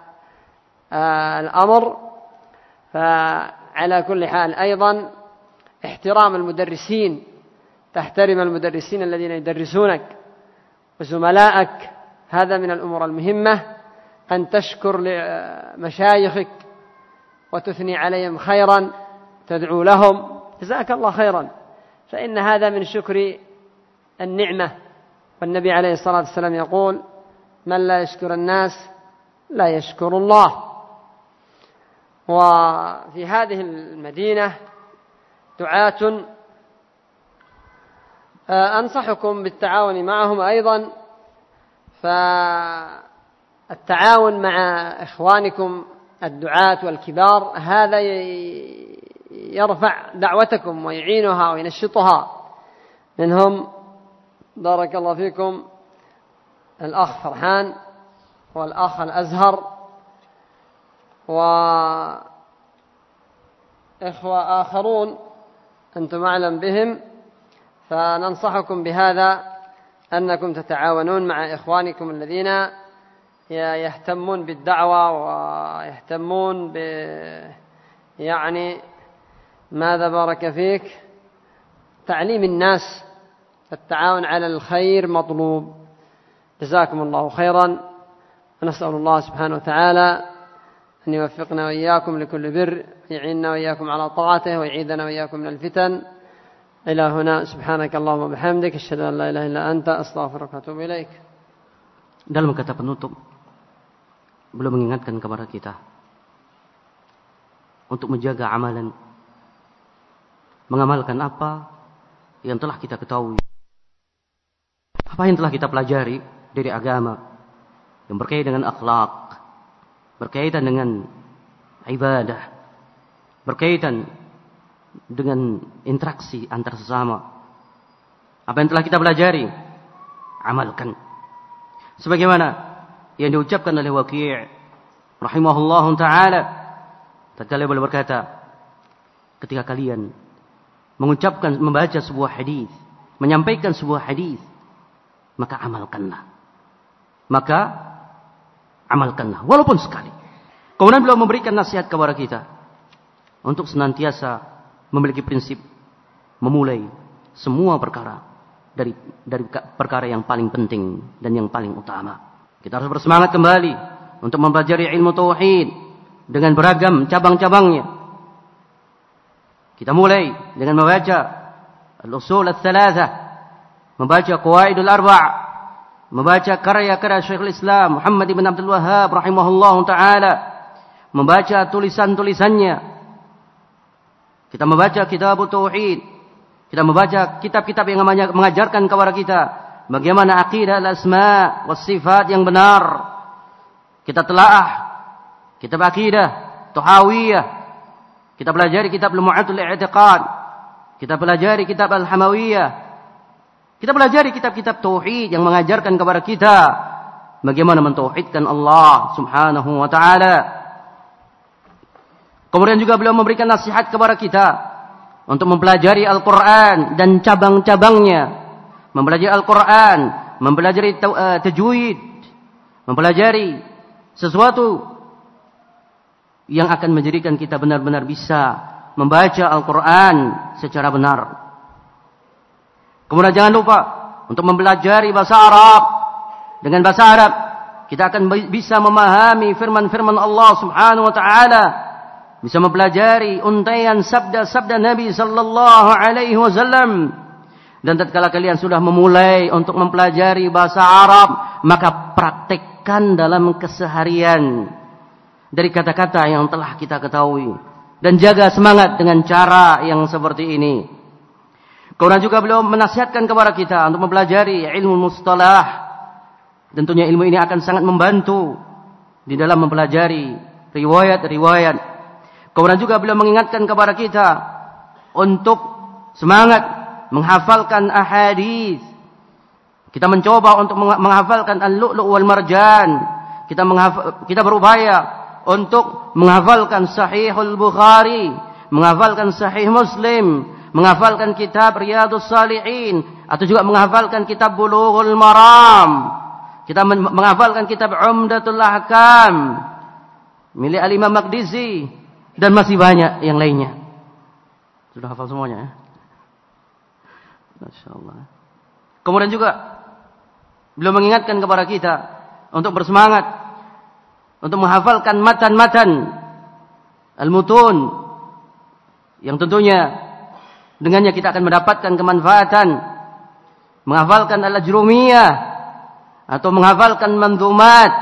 آه، الأمر. فعلى كل حال أيضا احترام المدرسين. تحترم المدرسين الذين يدرسونك. وزملائك هذا من الأمور المهمة أن تشكر لمشايخك وتثني عليهم خيرا تدعو لهم. جزاك الله خيرا. فإن هذا من شكر النعمة. والنبي عليه الصلاة والسلام يقول من لا يشكر الناس لا يشكر الله. وفي هذه المدينة دعاة أنصحكم بالتعاون معهم أيضا. فالتعاون مع إخوانكم الدعاة والكبار هذا يرفع دعوتكم ويعينها وينشطها. منهم بارك الله فيكم الأخ فرحان والأخ الأزهر وإخوة آخرون أنتم أعلم بهم. فننصحكم بهذا أنكم تتعاونون مع إخوانكم الذين يهتمون بالدعوة ويهتمون ب يعني ماذا بارك فيك؟ تعليم الناس التعاون على الخير مطلوب. جزاكم الله خيرا. ونسأل الله سبحانه وتعالى أن يوفقنا وإياكم لكل بر يعيننا وإياكم على طاعته ويعيذنا وإياكم من الفتن. إلى هنا سبحانك اللهم وبحمدك أشهد أن لا إله إلا أنت أستغفرك وأتوب إليك dalam kata penutup belum mengingatkan kepada kita untuk menjaga amalan mengamalkan apa yang telah kita ketahui apa yang telah kita pelajari dari agama yang berkaitan dengan akhlak berkaitan dengan ibadah berkaitan dengan interaksi antar sesama. Apa yang telah kita pelajari? Amalkan. Sebagaimana yang diucapkan oleh Waqi' rahimahullah taala tatkala beliau berkata ketika kalian mengucapkan membaca sebuah hadis menyampaikan sebuah hadis maka amalkanlah. Maka amalkanlah. Walaupun sekali. Kemudian beliau memberikan nasihat kepada kita untuk senantiasa memiliki prinsip memulai semua perkara dari dari perkara yang paling penting dan yang paling utama kita harus bersemangat kembali untuk mempelajari ilmu tauhid dengan beragam cabang-cabangnya. Kita mulai dengan membaca al-usul al-thalatha, membaca qawaidul arba', membaca karya-karya Syekhul Islam Muhammad bin Abdul Wahhab rahimahullah taala, membaca tulisan-tulisannya. Kita membaca kitab tauhid, kita membaca kitab-kitab yang mengajarkan kepada kita bagaimana akidah al-asma was sifat yang benar. Kita telaah kitab akidah, Tuhawiyah. Kita pelajari kitab Lum'atul I'tiqad. Kita pelajari kitab Al-Hamawiyah. Kita pelajari kitab-kitab tauhid yang mengajarkan kepada kita bagaimana mentauhidkan Allah Subhanahu wa taala. Kemudian juga beliau memberikan nasihat kepada kita untuk mempelajari Al-Qur'an dan cabang-cabangnya mempelajari Al-Quran, mempelajari uh, tajwid, mempelajari sesuatu yang akan menjadikan kita benar-benar bisa membaca Al-Quran secara benar. Kemudian jangan lupa untuk mempelajari bahasa Arab. Dengan bahasa Arab kita akan bisa memahami firman-firman Allah Subhanahu wa taala, bisa mempelajari untaian sabda-sabda Nabi sallallahu alaihi wasallam dan tatkala kalian sudah memulai untuk mempelajari bahasa Arab, maka praktekkan dalam keseharian dari kata-kata yang telah kita ketahui dan jaga semangat dengan cara yang seperti ini. Kemudian juga beliau menasihatkan kepada kita untuk mempelajari ilmu mustalah. Tentunya ilmu ini akan sangat membantu di dalam mempelajari riwayat-riwayat. Kemudian juga beliau mengingatkan kepada kita untuk semangat menghafalkan ahadis. Kita mencoba untuk menghafalkan al-lu'lu' wal marjan. Kita kita berupaya untuk menghafalkan Sahihul Bukhari, menghafalkan Sahih Muslim, menghafalkan kitab Riyadhus Salihin atau juga menghafalkan kitab Bulughul Maram. Kita menghafalkan kitab Umdatul Ahkam milik Al-Imam Maqdisi dan masih banyak yang lainnya. Sudah hafal semuanya ya? Masya Allah. Kemudian juga beliau mengingatkan kepada kita untuk bersemangat untuk menghafalkan matan-matan al-mutun yang tentunya dengannya kita akan mendapatkan kemanfaatan menghafalkan al-ajrumiyah atau menghafalkan manzumat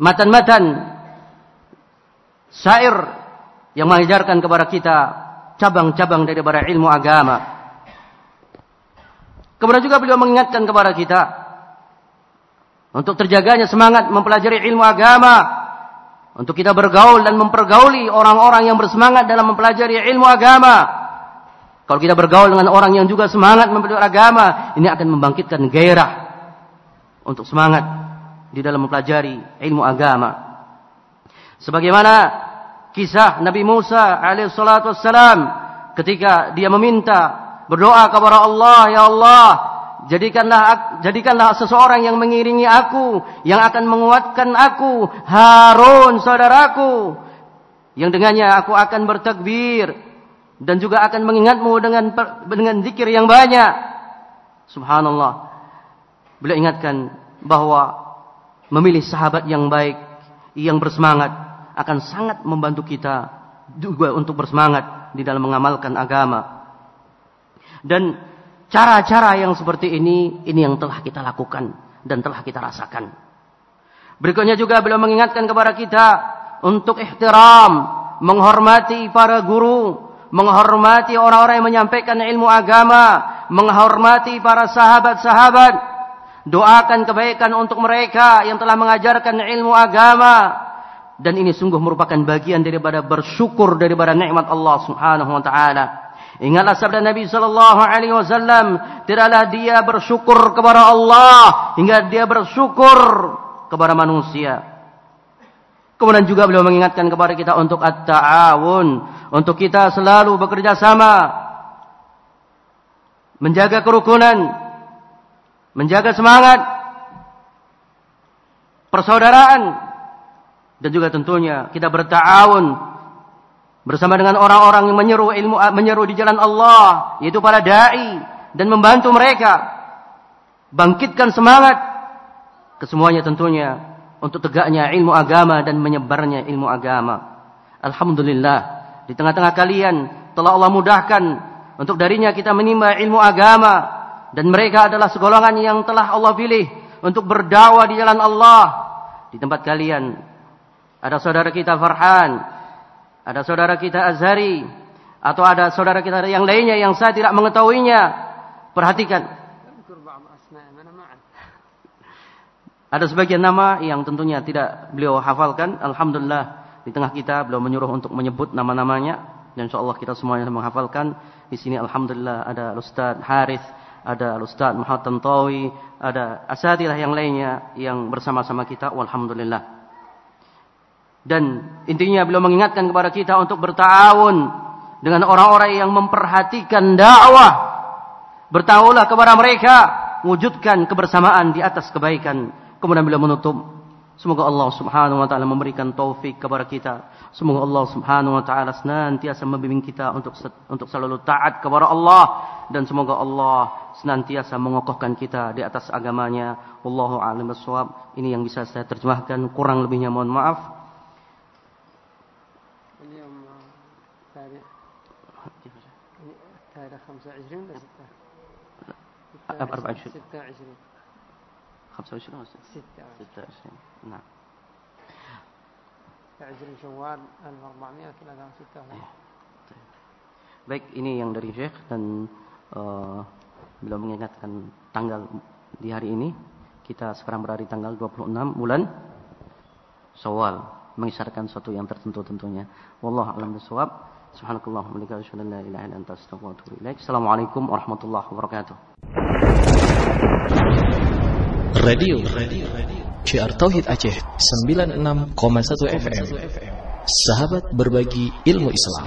matan-matan syair yang mengajarkan kepada kita cabang-cabang daripada ilmu agama Kemudian juga beliau mengingatkan kepada kita untuk terjaganya semangat mempelajari ilmu agama, untuk kita bergaul dan mempergauli orang-orang yang bersemangat dalam mempelajari ilmu agama. Kalau kita bergaul dengan orang yang juga semangat mempelajari agama, ini akan membangkitkan gairah untuk semangat di dalam mempelajari ilmu agama. Sebagaimana kisah Nabi Musa alaihissalatu wassalam ketika dia meminta berdoa kepada Allah, ya Allah, jadikanlah jadikanlah seseorang yang mengiringi aku, yang akan menguatkan aku, Harun saudaraku, yang dengannya aku akan bertakbir dan juga akan mengingatmu dengan dengan zikir yang banyak. Subhanallah. Beliau ingatkan bahwa memilih sahabat yang baik, yang bersemangat akan sangat membantu kita juga untuk bersemangat di dalam mengamalkan agama. Dan cara-cara yang seperti ini, ini yang telah kita lakukan dan telah kita rasakan. Berikutnya juga beliau mengingatkan kepada kita untuk ihtiram, menghormati para guru, menghormati orang-orang yang menyampaikan ilmu agama, menghormati para sahabat-sahabat, doakan kebaikan untuk mereka yang telah mengajarkan ilmu agama. Dan ini sungguh merupakan bagian daripada bersyukur daripada nikmat Allah Subhanahu wa taala. Ingatlah sabda Nabi sallallahu alaihi wasallam, tidaklah dia bersyukur kepada Allah hingga dia bersyukur kepada manusia. Kemudian juga beliau mengingatkan kepada kita untuk at-ta'awun, untuk kita selalu bekerja sama menjaga kerukunan, menjaga semangat persaudaraan dan juga tentunya kita berta'awun bersama dengan orang-orang yang menyeru ilmu menyeru di jalan Allah yaitu para dai dan membantu mereka bangkitkan semangat kesemuanya tentunya untuk tegaknya ilmu agama dan menyebarnya ilmu agama. Alhamdulillah, di tengah-tengah kalian telah Allah mudahkan untuk darinya kita menimba ilmu agama dan mereka adalah segolongan yang telah Allah pilih untuk berdakwah di jalan Allah. Di tempat kalian ada saudara kita Farhan, ada saudara kita Azhari, atau ada saudara kita yang lainnya yang saya tidak mengetahuinya. Perhatikan, Ada sebagian nama yang tentunya tidak beliau hafalkan. Alhamdulillah di tengah kita beliau menyuruh untuk menyebut nama-namanya. Dan insya Allah kita semuanya menghafalkan. Di sini Alhamdulillah ada Ustaz Harith, ada Ustaz Muhammad Tantawi, ada asatilah yang lainnya yang bersama-sama kita. Alhamdulillah. Dan intinya beliau mengingatkan kepada kita untuk bertawun dengan orang-orang yang memperhatikan dakwah. Bertaulah kepada mereka, wujudkan kebersamaan di atas kebaikan. Kemudian beliau menutup Semoga Allah subhanahu wa ta'ala memberikan taufik kepada kita. Semoga Allah subhanahu wa ta'ala senantiasa membimbing kita untuk untuk selalu taat kepada Allah. Dan semoga Allah senantiasa mengokohkan kita di atas agamanya. Wallahu a'lam. Ini yang bisa saya terjemahkan. Kurang lebihnya mohon maaf. Apa 25 أو 26 نعم 26 Syawal 1436 Baik, ini yang dari Syekh dan uh, beliau mengingatkan tanggal di hari ini. Kita sekarang berada di tanggal 26 bulan Syawal, mengisarkan sesuatu yang tertentu tentunya. Wallahu a'lam bishawab. Subhanakallah wa bihamdika asyhadu an la ilaha illa anta astaghfiruka wa atubu. Assalamualaikum warahmatullahi wabarakatuh. Radio CR Tauhid Aceh 96,1 FM Sahabat berbagi ilmu Islam